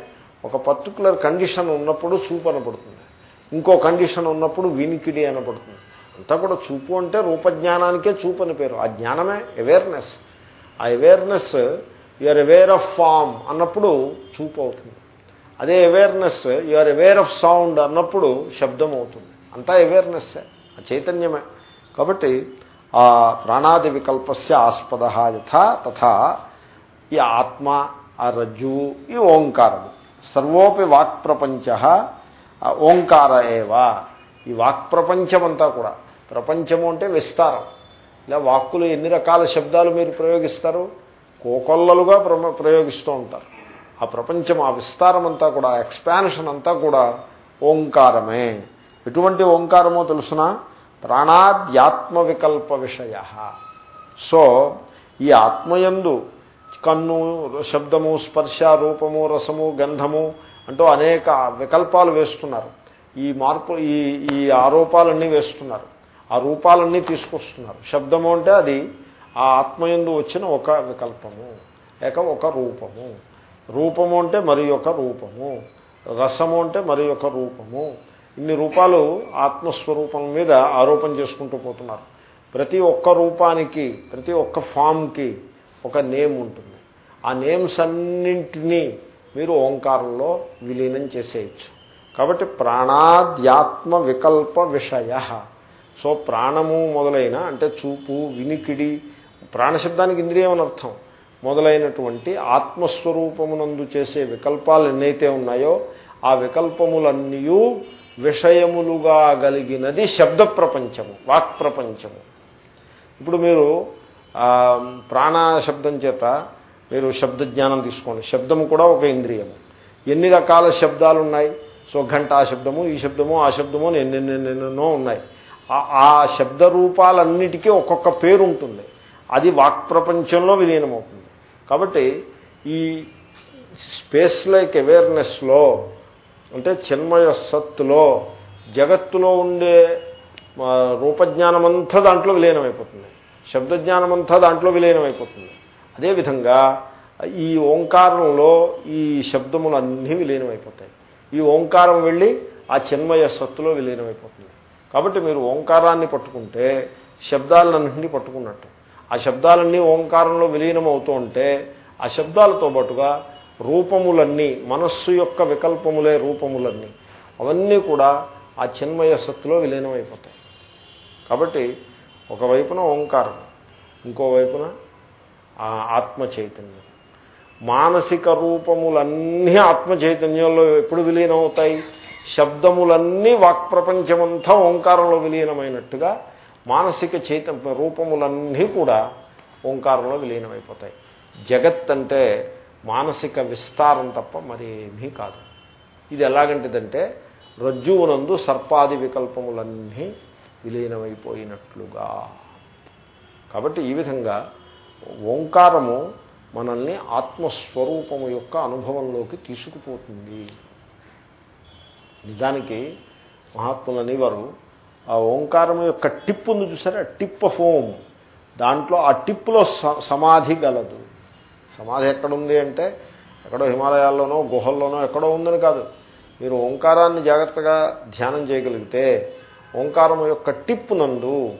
ఒక పర్టికులర్ కండిషన్ ఉన్నప్పుడు చూపు అనపడుతుంది ఇంకో కండిషన్ ఉన్నప్పుడు వినికిడి అనపడుతుంది అంతా కూడా చూపు అంటే రూపజ్ఞానానికే చూపు అని పేరు. ఆ జ్ఞానమే అవేర్నెస్ ఆ awareness you are aware of form అన్నప్పుడు చూపు అవుతుంది. అదే awareness you are aware of sound అన్నప్పుడు శబ్దం అవుతుంది. అంతా అవేర్నెస్సే ఆ చైతన్యమే. కాబట్టి ఆ ప్రాణాది వికల్పస్య ఆస్పద యథా తథా ఈ ఆత్మ ఆ రజ్జువు ఈ ఓంకారము. సర్వోపి వాక్ ప్రపంచ ఓంకార ఏవా. ఈ వాక్ ప్రపంచమంతా కూడా. ప్రపంచము అంటే విస్తారం. ఇలా వాక్కులు ఎన్ని రకాల శబ్దాలు మీరు ప్రయోగిస్తారు? కోకొల్లలుగా ప్రయోగిస్తూ ఉంటారు. ఆ ప్రపంచం ఆ విస్తారం అంతా కూడా ఎక్స్పాన్షన్ అంతా కూడా ఓంకారమే. ఎటువంటి ఓంకారమో తెలుసిన? ప్రాణాద్యాత్మ వికల్ప విషయ. సో ఈ ఆత్మయందు కన్ను శబ్దము స్పర్శ రూపము రసము గంధము అంటూ అనేక వికల్పాలు వేస్తున్నారు. ఈ మార్పు ఈ ఈ ఆరోపాలన్నీ వేస్తున్నారు. ఆ రూపాలన్నీ తీసుకొస్తున్నారు. శబ్దము అంటే అది ఆ ఆత్మయందు వచ్చిన ఒక వికల్పము లేక ఒక రూపము. రూపము అంటే మరి ఒక రూపము. రసము అంటే మరి ఒక రూపము. ఇన్ని రూపాలు ఆత్మస్వరూపం మీద ఆరోపణ చేసుకుంటూ పోతున్నారు. ప్రతి ఒక్క రూపానికి ప్రతి ఒక్క ఫామ్కి ఒక నేమ్ ఉంటుంది. ఆ నేమ్స్ అన్నింటినీ మీరు ఓంకారంలో విలీనం చేసేయచ్చు. కాబట్టి ప్రాణాద్యాత్మ వికల్ప విషయ. సో ప్రాణము మొదలైన అంటే చూపు వినికిడి ప్రాణశబ్దానికి ఇంద్రియం అని అర్థం. మొదలైనటువంటి ఆత్మస్వరూపమునందు చేసే వికల్పాలు ఎన్నైతే ఉన్నాయో ఆ వికల్పములన్నీ విషయములుగా కలిగినది శబ్ద ప్రపంచము వాక్ ప్రపంచము. ఇప్పుడు మీరు ప్రాణ శబ్దం చేత మీరు శబ్ద జ్ఞానం తీసుకోండి. శబ్దము కూడా ఒక ఇంద్రియము. ఎన్ని రకాల శబ్దాలు ఉన్నాయి సో ఆ శబ్దము ఈ శబ్దము ఆ శబ్దము ఎన్నెన్నెన్నెన్నో ఉన్నాయి. ఆ శబ్ద రూపాలన్నిటికీ ఒక్కొక్క పేరు ఉంటుంది అది వాక్ ప్రపంచంలో విలీనమవుతుంది. కాబట్టి ఈ స్పేస్ లైక్ అవేర్నెస్లో అంటే చిన్మయ సత్తులో జగత్తులో ఉండే రూపజ్ఞానమంతా దాంట్లో విలీనమైపోతుంది. శబ్దజ్ఞానమంతా దాంట్లో విలీనమైపోతుంది. అదేవిధంగా ఈ ఓంకారంలో ఈ శబ్దములు అన్నీ విలీనమైపోతాయి. ఈ ఓంకారం వెళ్ళి ఆ చిన్మయ సత్తులో విలీనమైపోతుంది. కాబట్టి మీరు ఓంకారాన్ని పట్టుకుంటే శబ్దాలన్నింటినీ పట్టుకున్నట్టు. ఆ శబ్దాలన్నీ ఓంకారంలో విలీనం అవుతూ ఉంటే ఆ శబ్దాలతో పాటుగా రూపములన్నీ మనస్సు యొక్క వికల్పములే రూపములన్నీ అవన్నీ కూడా ఆ చిన్మయ సత్తులో విలీనమైపోతాయి. కాబట్టి ఒకవైపున ఓంకారం ఇంకోవైపున ఆత్మ చైతన్యం మానసిక రూపములన్నీ ఆత్మ చైతన్యంలో ఎప్పుడు విలీనమవుతాయి? శబ్దములన్నీ వాక్ప్రపంచమంతా ఓంకారంలో విలీనమైనట్టుగా మానసిక చైత రూపములన్నీ కూడా ఓంకారంలో విలీనమైపోతాయి. జగత్ అంటే మానసిక విస్తారం తప్ప మరేమీ కాదు. ఇది ఎలాగంటిదంటే రజ్జువునందు సర్పాది వికల్పములన్నీ విలీనమైపోయినట్లుగా. కాబట్టి ఈ విధంగా ఓంకారము మనల్ని ఆత్మస్వరూపము యొక్క అనుభవంలోకి తీసుకుపోతుంది. నిజానికి మహాత్ములు అనేవారు ఆ ఓంకారం యొక్క టిప్ ఉంది చూసారా? Tip of Om. దాంట్లో ఆ టిప్లో సమాధి గలదు. సమాధి ఎక్కడుంది అంటే ఎక్కడో హిమాలయాల్లోనో గుహల్లోనో ఎక్కడో ఉందని కాదు. మీరు ఓంకారాన్ని జాగ్రత్తగా ధ్యానం చేయగలిగితే ఓంకారం యొక్క టిప్ నందు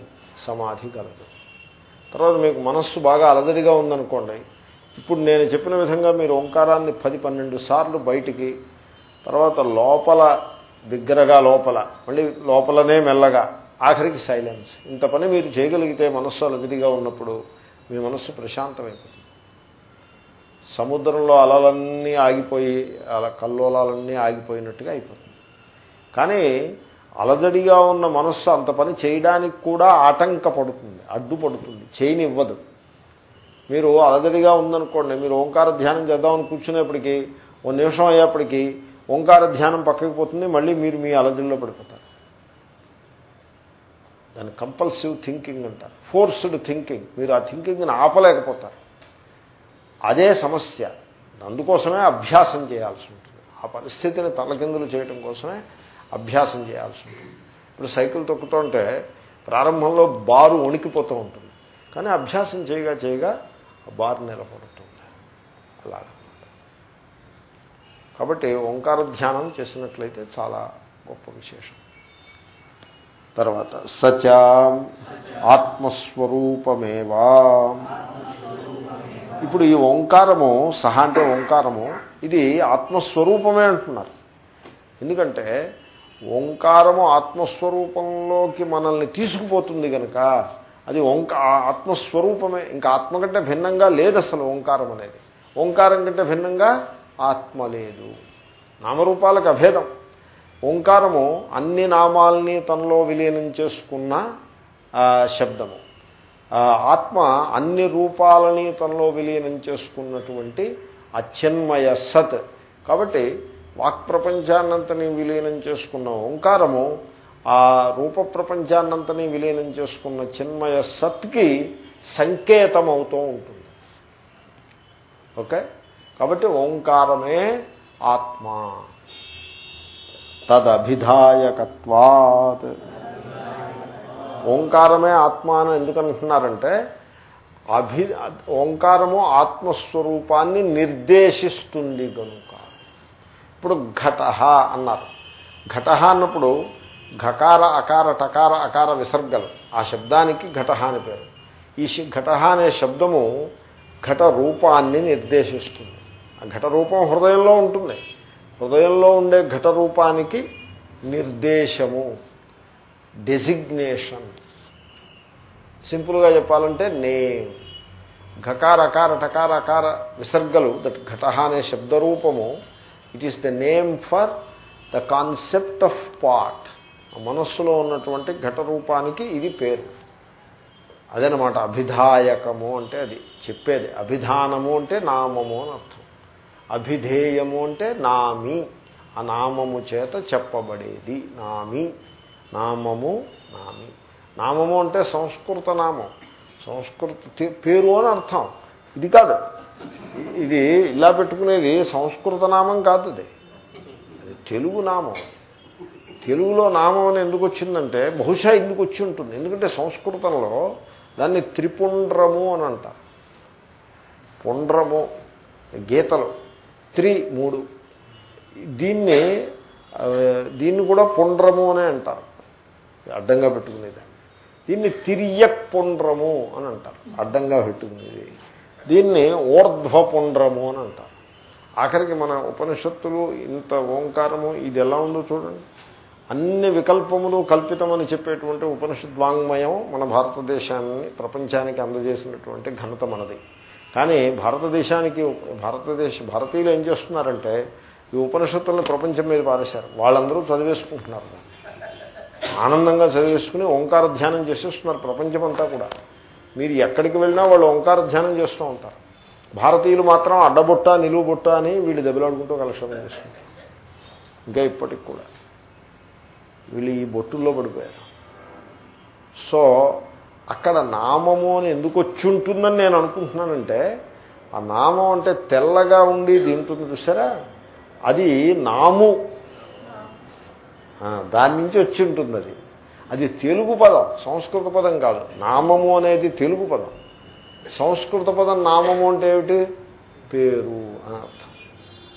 సమాధి కలదు తర్వాత మీకు మనస్సు బాగా అలజడిగా ఉందనుకోండి. ఇప్పుడు నేను చెప్పిన విధంగా మీరు ఓంకారాన్ని పది పన్నెండు సార్లు బయటికి తర్వాత లోపల దగ్గరగా లోపల మళ్ళీ లోపలనే మెల్లగా ఆఖరికి సైలెన్స్ ఇంత పని మీరు చేయగలిగితే మనస్సు అలదిరిగా ఉన్నప్పుడు మీ మనస్సు ప్రశాంతమైపోతుంది. సముద్రంలో అలలన్నీ ఆగిపోయి అలా కల్లోలాలన్నీ ఆగిపోయినట్టుగా అయిపోతుంది. కానీ అలజడిగా ఉన్న మనస్సు అంత పని చేయడానికి కూడా ఆటంకపడుతుంది అడ్డుపడుతుంది చేయనివ్వదు. మీరు అలజడిగా ఉందనుకోండి మీరు ఓంకార ధ్యానం చేద్దామని కూర్చునేప్పటికీ ఓ నిమిషం అయ్యేప్పటికీ ఓంకార ధ్యానం పక్కకి పోతుంది మళ్ళీ మీరు మీ అలజడిలో పడిపోతారు. దాన్ని కంపల్సివ్ థింకింగ్ అంటారు ఫోర్స్డ్ థింకింగ్. మీరు ఆ థింకింగ్ని ఆపలేకపోతారు. అదే సమస్య. అందుకోసమే అభ్యాసం చేయాల్సి ఉంటుంది. ఆ పరిస్థితిని తలకిందులు చేయడం కోసమే అభ్యాసం చేయాల్సి ఉంటుంది ఇప్పుడు సైకిల్ తొక్కుతుంటే ప్రారంభంలో బారు వణికిపోతూ ఉంటుంది. కానీ అభ్యాసం చేయగా చేయగా బారు నిలబడుతుంది. అలా కాబట్టి ఓంకార ధ్యానం చేసినట్లయితే చాలా గొప్ప విశేషం. తర్వాత సచ ఆత్మస్వరూపమేవా. ఇప్పుడు ఈ ఓంకారము సహా అంటే ఓంకారము ఇది ఆత్మస్వరూపమే అంటున్నారు. ఎందుకంటే ఓంకారము ఆత్మస్వరూపంలోకి మనల్ని తీసుకుపోతుంది కనుక అది ఓంకా ఆత్మస్వరూపమే. ఇంకా ఆత్మ కంటే భిన్నంగా లేదు అసలు ఓంకారం అనేది. ఓంకారం కంటే భిన్నంగా ఆత్మ లేదు. నామరూపాలకు అభేదం. ఓంకారము అన్ని నామాల్ని తనలో విలీనం చేసుకున్న శబ్దము. ఆత్మ అన్ని రూపాలని తనలో విలీనం చేసుకున్నటువంటి అత్యన్మయ సత్. కాబట్టి వాక్ ప్రపంచాన్నంతని విలీనం చేసుకున్న ఓంకారము ఆ రూప ప్రపంచాన్నంతని విలీనం చేసుకున్న చిన్మయ సత్కి సంకేతం అవుతూ ఉంటుంది. ఓకే? కాబట్టి ఓంకారమే ఆత్మ. తదభిధాయకత్వాత్. ఓంకారమే ఆత్మ అని ఎందుకంటున్నారంటే అభి ఓంకారము ఆత్మస్వరూపాన్ని నిర్దేశిస్తుంది కనుక ఇప్పుడు ఘట అన్నారు. ఘట అన్నప్పుడు ఘకార అకార టకార అకార విసర్గలు. ఆ శబ్దానికి ఘట అని పేరు. ఈ ఘట అనే శబ్దము ఘట రూపాన్ని నిర్దేశిస్తుంది. ఆ ఘట రూపం హృదయంలో ఉంటుంది. హృదయంలో ఉండే ఘట రూపానికి నిర్దేశము డెసిగ్నేషన్ సింపుల్గా చెప్పాలంటే నేమ్. ఘకార అకార టకార అకార విసర్గలు దట్ ఘట అనే శబ్దరూపము it is the name for the concept of pot మనస్సులో ఉన్నటువంటి ఘట రూపానికి ఇది పేరు. అదనమాట అభిధాయకము అంటే అది చెప్పేది. అభిధానము అంటే నామము అని అర్థం. అభిధేయము అంటే నామి. ఆ నామము చేత చెప్పబడేది. నామి. నామము నామి. నామము అంటే సంస్కృత నామం. సంస్కృత పేరు అని అర్థం. ఇది కాదు. ఇది ఇలా పెట్టుకునేది సంస్కృత నామం కాదు అది తెలుగు నామం. తెలుగులో నామం అని ఎందుకు వచ్చిందంటే బహుశా ఎందుకు వచ్చి ఉంటుంది. ఎందుకంటే సంస్కృతంలో దాన్ని త్రిపుండ్రము అని అంటారు పుండ్రము గీతలు త్రి మూడు. దీన్ని దీన్ని కూడా పుండ్రము అనే అంటారు. అడ్డంగా పెట్టుకునేది. దీన్ని తిరియక్ పుండ్రము అని అంటారు. అడ్డంగా పెట్టుకునేది. దీన్ని ఊర్ధ్వపుండ్రము అని అంటారు. ఆఖరికి మన ఉపనిషత్తులు ఇంత ఓంకారము ఇది ఎలా ఉందో చూడండి. అన్ని వికల్పములు కల్పితమని చెప్పేటువంటి ఉపనిషద్వాంగ్మయం మన భారతదేశాన్ని ప్రపంచానికి అందజేసినటువంటి ఘనత మనది. కానీ భారతదేశానికి భారతదేశ భారతీయులు ఏం చేస్తున్నారంటే ఈ ఉపనిషత్తులను ప్రపంచం మీద పారేశారు. వాళ్ళందరూ చదివేసుకుంటున్నారు. ఆనందంగా చదివేసుకుని ఓంకార ధ్యానం చేసేస్తున్నారు ప్రపంచమంతా కూడా. మీరు ఎక్కడికి వెళ్ళినా వాళ్ళు ఓంకార ధ్యానం చేస్తూ ఉంటారు. భారతీయులు మాత్రం అడ్డబుట్ట నిలువు బుట్ట అని వీళ్ళు దెబ్బలాడుకుంటూ కలక్షణం చేసుకుంటారు ఇంకా ఇప్పటికి కూడా. వీళ్ళు ఈ బొట్టుల్లో పడిపోయారు. సో అక్కడ నామము అని ఎందుకు వచ్చి ఉంటుందని నేను అనుకుంటున్నానంటే ఆ నామం అంటే తెల్లగా ఉండి దీంట్లో చూసారా? అది నాము. దాని నుంచి వచ్చి ఉంటుంది అది. అది తెలుగు పదం సంస్కృత పదం కాదు. నామము అనేది తెలుగు పదం. సంస్కృత పదం నామము అంటే ఏమిటి? పేరు అని అర్థం.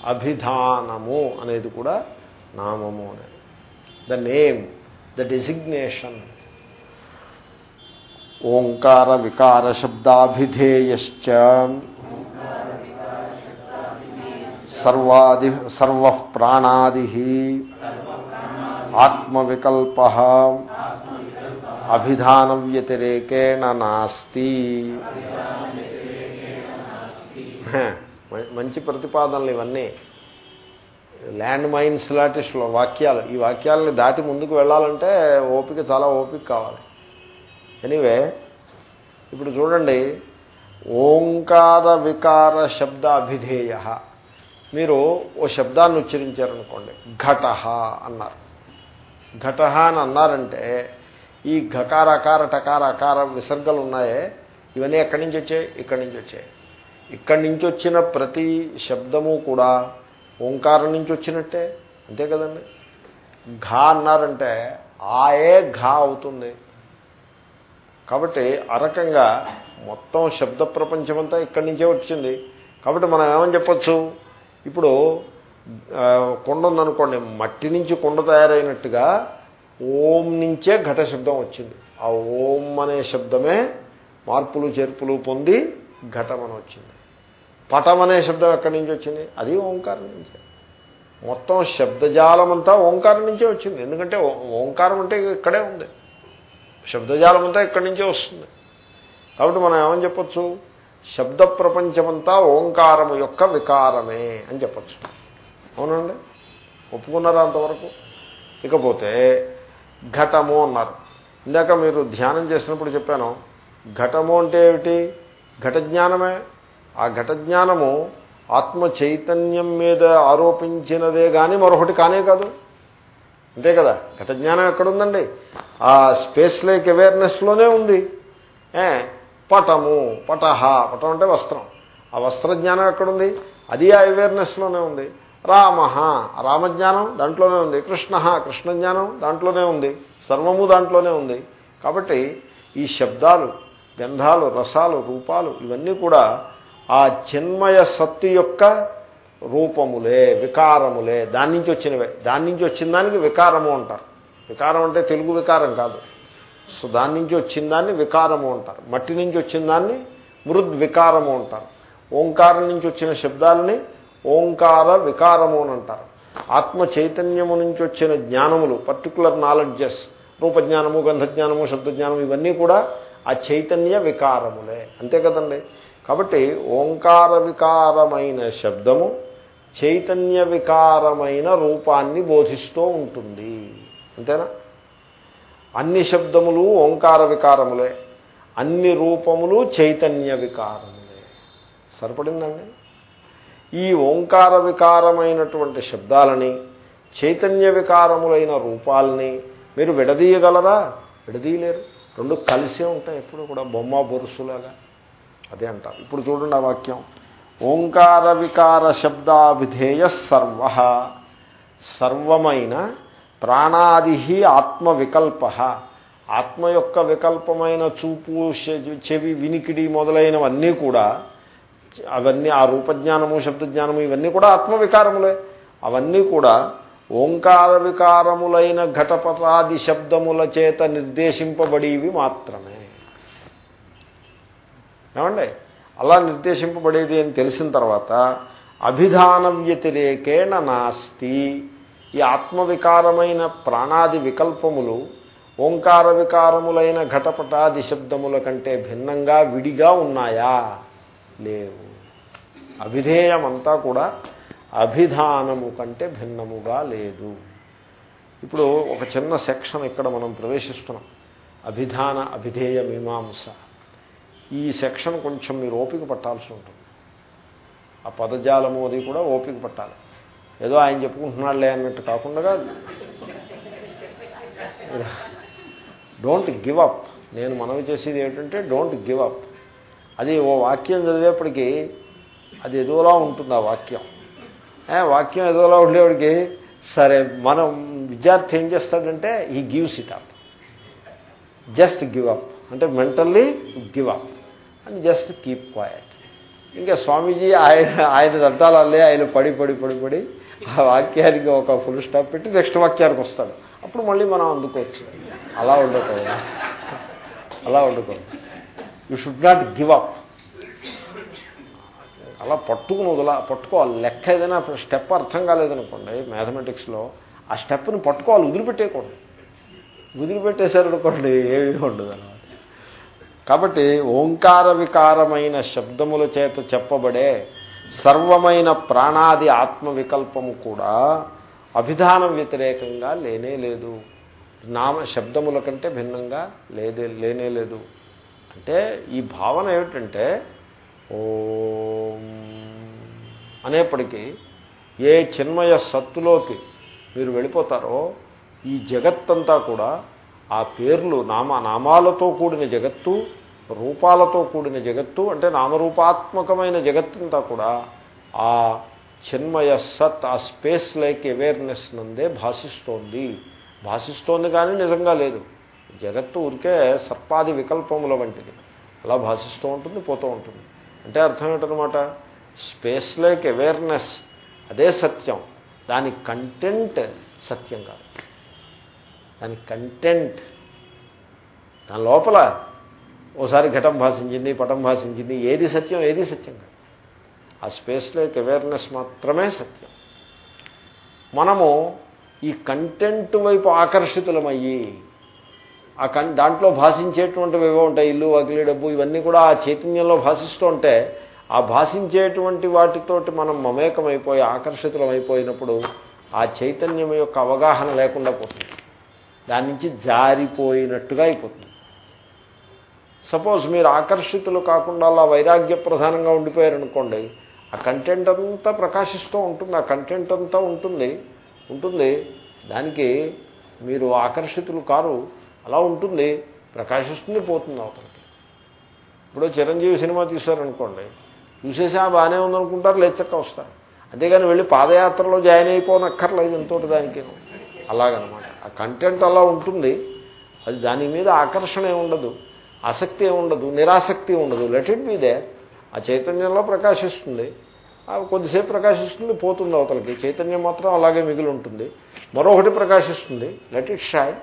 అభిధానము అనేది కూడా నామము అనేది ద నేమ్ ద డెసిగ్నేషన్ ఓంకార వికార శబ్దాభిధేయశ్చ. సర్వాది సర్వ ప్రాణాది. ఆత్మవికల్ప. అభిధాన వ్యతిరేకేణ నాస్తి మంచి ప్రతిపాదనలు ఇవన్నీ. ల్యాండ్ మైన్స్ లాంటి వాక్యాలు. ఈ వాక్యాలని దాటి ముందుకు వెళ్ళాలంటే ఓపిక చాలా ఓపిక కావాలి. ఎనీవే ఇప్పుడు చూడండి. ఓంకార వికార శబ్ద అభిధేయ మీరు ఓ శబ్దాన్ని ఉచ్చరించారనుకోండి. ఘట అన్నారు. ఘట అని అన్నారంటే ఈ ఘకార అకార టకార అకార విసర్గలు ఉన్నాయే. ఇవన్నీ ఎక్కడి నుంచి వచ్చాయి? ఇక్కడి నుంచి వచ్చాయి. ఇక్కడి నుంచి వచ్చిన ప్రతి శబ్దము కూడా ఓంకారం నుంచి వచ్చినట్టే. అంతే కదండి? ఘా అన్నారంటే ఆయే ఘా అవుతుంది. కాబట్టి ఆ రకంగా మొత్తం శబ్ద ప్రపంచమంతా ఇక్కడి నుంచే వచ్చింది. కాబట్టి మనం ఏమని చెప్పచ్చు? ఇప్పుడు కుండ ఉందనుకోండి మట్టి నుంచి కుండ తయారైనట్టుగా ఓం నుంచే ఘట శబ్దం వచ్చింది. ఆ ఓం అనే శబ్దమే మార్పులు చేర్పులు పొంది ఘటం అని వచ్చింది. పటం అనే శబ్దం ఎక్కడి నుంచి వచ్చింది? అది ఓంకారం నుంచే. మొత్తం శబ్దజాలం అంతా ఓంకారం నుంచే వచ్చింది. ఎందుకంటే ఓంకారం అంటే ఇక్కడే ఉంది. శబ్దజాలం అంతా ఇక్కడి నుంచే వస్తుంది. కాబట్టి మనం ఏమని చెప్పచ్చు? శబ్ద ప్రపంచమంతా ఓంకారము యొక్క వికారమే అని చెప్పచ్చు. అవునండి? ఒప్పుకున్నారా అంతవరకు? ఇకపోతే ఘటము అన్నారు. ఇందాక మీరు ధ్యానం చేసినప్పుడు చెప్పాను ఘటము అంటే ఏమిటి? ఘట జ్ఞానమే. ఆ ఘట జ్ఞానము ఆత్మ చైతన్యం మీద ఆరోపించినదే కానీ మరొకటి కానే కాదు. అంతే కదా? ఘట జ్ఞానం ఎక్కడుందండి? ఆ స్పేస్ లైక్ అవేర్నెస్లోనే ఉంది. ఏ? పటము పటహ. పటం అంటే వస్త్రం. ఆ వస్త్ర జ్ఞానం ఎక్కడుంది? అది ఆ అవేర్నెస్లోనే ఉంది. రామ. రామజ్ఞానం దాంట్లోనే ఉంది. కృష్ణ కృష్ణ జ్ఞానం దాంట్లోనే ఉంది. సర్వము దాంట్లోనే ఉంది. కాబట్టి ఈ శబ్దాలు గంధాలు రసాలు రూపాలు ఇవన్నీ కూడా ఆ చిన్మయ సత్తు యొక్క రూపములే వికారములే. దాని నుంచి వచ్చినవే. దాని నుంచి వచ్చిన దానికి వికారము అంటారు. వికారం అంటే తెలుగు వికారం కాదు. సో దాని నుంచి వచ్చిన దాన్ని వికారము అంటారు. మట్టి నుంచి వచ్చిన దాన్ని మృద్వికారము అంటారు. ఓంకారం నుంచి వచ్చిన శబ్దాలని ఓంకార వికారము అని అంటారు. ఆత్మ చైతన్యము నుంచి వచ్చిన జ్ఞానములు పర్టికులర్ నాలెడ్జెస్ రూపజ్ఞానము గంధజ్ఞానము శబ్దజ్ఞానము ఇవన్నీ కూడా ఆ చైతన్య వికారములే. అంతే కదండి? కాబట్టి ఓంకార వికారమైన శబ్దము చైతన్య వికారమైన రూపాన్ని బోధిస్తూ ఉంటుంది. అంతేనా? అన్ని శబ్దములు ఓంకార వికారములే. అన్ని రూపములు చైతన్య వికారములే. సరిపడిందండి? ఈ ఓంకార వికారమైనటువంటి శబ్దాలని చైతన్య వికారములైన రూపాలని మీరు విడదీయగలరా? విడదీయలేరు. రెండు కలిసే ఉంటాయి ఎప్పుడు కూడా బొమ్మ బొరుసులాగా. అదే అంటారు. ఇప్పుడు చూడండి ఆ వాక్యం. ఓంకార వికార శబ్దాభిధేయ సర్వ. సర్వమైన ప్రాణాది ఆత్మ వికల్ప ఆత్మ యొక్క వికల్పమైన చూపు చెవి- చెవి వినికిడి మొదలైనవన్నీ కూడా అవన్నీ ఆ రూపజ్ఞానము శబ్దజ్ఞానము ఇవన్నీ కూడా ఆత్మవికారములే. అవన్నీ కూడా ఓంకార వికారములైన ఘటపటాది శబ్దముల చేత నిర్దేశింపబడేవి మాత్రమే. ఏమండి? అలా నిర్దేశింపబడేది అని తెలిసిన తర్వాత అభిధాన వ్యతిరేకేణ నాస్తి. ఈ ఆత్మవికారమైన ప్రాణాది వికల్పములు ఓంకార వికారములైన ఘటపటాది శబ్దముల కంటే భిన్నంగా విడిగా ఉన్నాయా? లేవు. అభిధేయమంతా కూడా అభిధానము కంటే భిన్నముగా లేదు. ఇప్పుడు ఒక చిన్న సెక్షన్ ఇక్కడ మనం ప్రవేశిస్తున్నాం. అభిధాన అభిధేయ మీమాంస. ఈ సెక్షన్ కొంచెం మీరు ఓపిక పట్టాల్సి ఉంటుంది. ఆ పదజాలము అది కూడా ఓపిక పట్టాలి. ఏదో ఆయన చెప్పుకుంటున్నాడులే అన్నట్టు కాకుండా డోంట్ గివ్ అప్ నేను మనవి చేసేది ఏంటంటే డోంట్ గివ్ అప్ అది ఓ వాక్యం చదివేప్పటికీ అది ఎదోలా ఉంటుంది ఆ వాక్యం. వాక్యం ఏదోలా ఉండేవాడికి సరే మనం విద్యార్థి ఏం చేస్తాడంటే ఈ gives it up just give up అంటే mentally give up and just keep quiet ఇంకా స్వామీజీ ఆయన ఆయన దంతాలల్లే ఆయన పడి పడి పడి పడి ఆ వాక్యానికి ఒక ఫుల్ స్టాప్ పెట్టి నెక్స్ట్ వాక్యానికి వస్తాడు. అప్పుడు మళ్ళీ మనం అందుకోవచ్చు. అలా ఉండకూడదు. అలా ఉండకూడదు. You should not give up అలా పట్టుకుని వదల పట్టుకోవాలి. లెక్క ఏదైనా స్టెప్ అర్థం కాలేదనుకోండి మ్యాథమెటిక్స్లో ఆ స్టెప్ని పట్టుకోవాలి వదిలిపెట్టేయకూడదు. వదిలిపెట్టేశారు అనుకోండి ఏమీ ఉండదు అనమాట కాబట్టి ఓంకార వికారమైన శబ్దముల చేత చెప్పబడే సర్వమైన ప్రాణాది ఆత్మ వికల్పము కూడా అభిధానం వ్యతిరేకంగా లేనే లేదు. నామ శబ్దముల కంటే భిన్నంగా లేదే లేనే లేదు. అంటే ఈ భావన ఏమిటంటే ఓం అనేప్పటికీ ఏ చిన్మయ సత్తులోకి మీరు వెళ్ళిపోతారో ఈ జగత్తంతా కూడా ఆ పేర్లు నామ నామాలతో కూడిన జగత్తు రూపాలతో కూడిన జగత్తు అంటే నామరూపాత్మకమైన జగత్తంతా కూడా ఆ చిన్మయ సత్ ఆ స్పేస్ లైక్ అవేర్నెస్ నందే భాషిస్తోంది. భాషిస్తోంది కానీ నిజంగా లేదు. జగత్తు ఊరికే సర్పాది వికల్పముల వంటిది. అలా భాషిస్తూ ఉంటుంది పోతూ ఉంటుంది. అంటే అర్థం ఏంటనమాట స్పేస్ లైక్ అవేర్నెస్ అదే సత్యం. దాని కంటెంట్ సత్యం కాదు. దాని కంటెంట్ దాని లోపల ఓసారి ఘటం భాషించింది పటం భాషించింది ఏది సత్యం ఏది సత్యం కాదు. ఆ స్పేస్లోకి అవేర్నెస్ మాత్రమే సత్యం. మనము ఈ కంటెంట్ వైపు ఆకర్షితులమయ్యి ఆ కన్ దాంట్లో భాషించేటువంటివి ఏవో ఉంటాయి ఇల్లు అగిలి డబ్బు ఇవన్నీ కూడా ఆ చైతన్యంలో భాషిస్తూ ఉంటే ఆ భాషించేటువంటి వాటితోటి మనం మమేకమైపోయి ఆకర్షితులమైపోయినప్పుడు ఆ చైతన్యం యొక్క అవగాహన లేకుండా పోతుంది. దాని నుంచి జారిపోయినట్టుగా అయిపోతుంది. సపోజ్ మీరు ఆకర్షితులు కాకుండా అలా వైరాగ్య ప్రధానంగా ఉండిపోయారనుకోండి ఆ కంటెంట్ అంతా ప్రకాశిస్తూ ఉంటుంది ఆ కంటెంట్ అంతా ఉంటుంది ఉంటుంది. దానికి మీరు ఆకర్షితులు కారు అలా ఉంటుంది ప్రకాశిస్తుంది పోతుంది అవతలకి. ఇప్పుడు చిరంజీవి సినిమా తీశారనుకోండి చూసేసి ఆ బాగానే ఉందనుకుంటారు లేచక్క వస్తారు. అంతేగాని వెళ్ళి పాదయాత్రలో జాయిన్ అయిపోనక్కర్లేదు ఎంతోటి దానికి. అలాగనమాట. ఆ కంటెంట్ అలా ఉంటుంది. అది దాని మీద ఆకర్షణ ఉండదు ఆసక్తి ఉండదు నిరాసక్తి ఉండదు. లెట్ ఇట్ మీదే ఆ చైతన్యంలో ప్రకాశిస్తుంది. ఆ కొద్దిసేపు ప్రకాశిస్తుంది పోతుంది అవతలకి. చైతన్యం మాత్రం అలాగే మిగిలి ఉంటుంది. మరొకటి ప్రకాశిస్తుంది. లెట్ ఇట్ షాయ్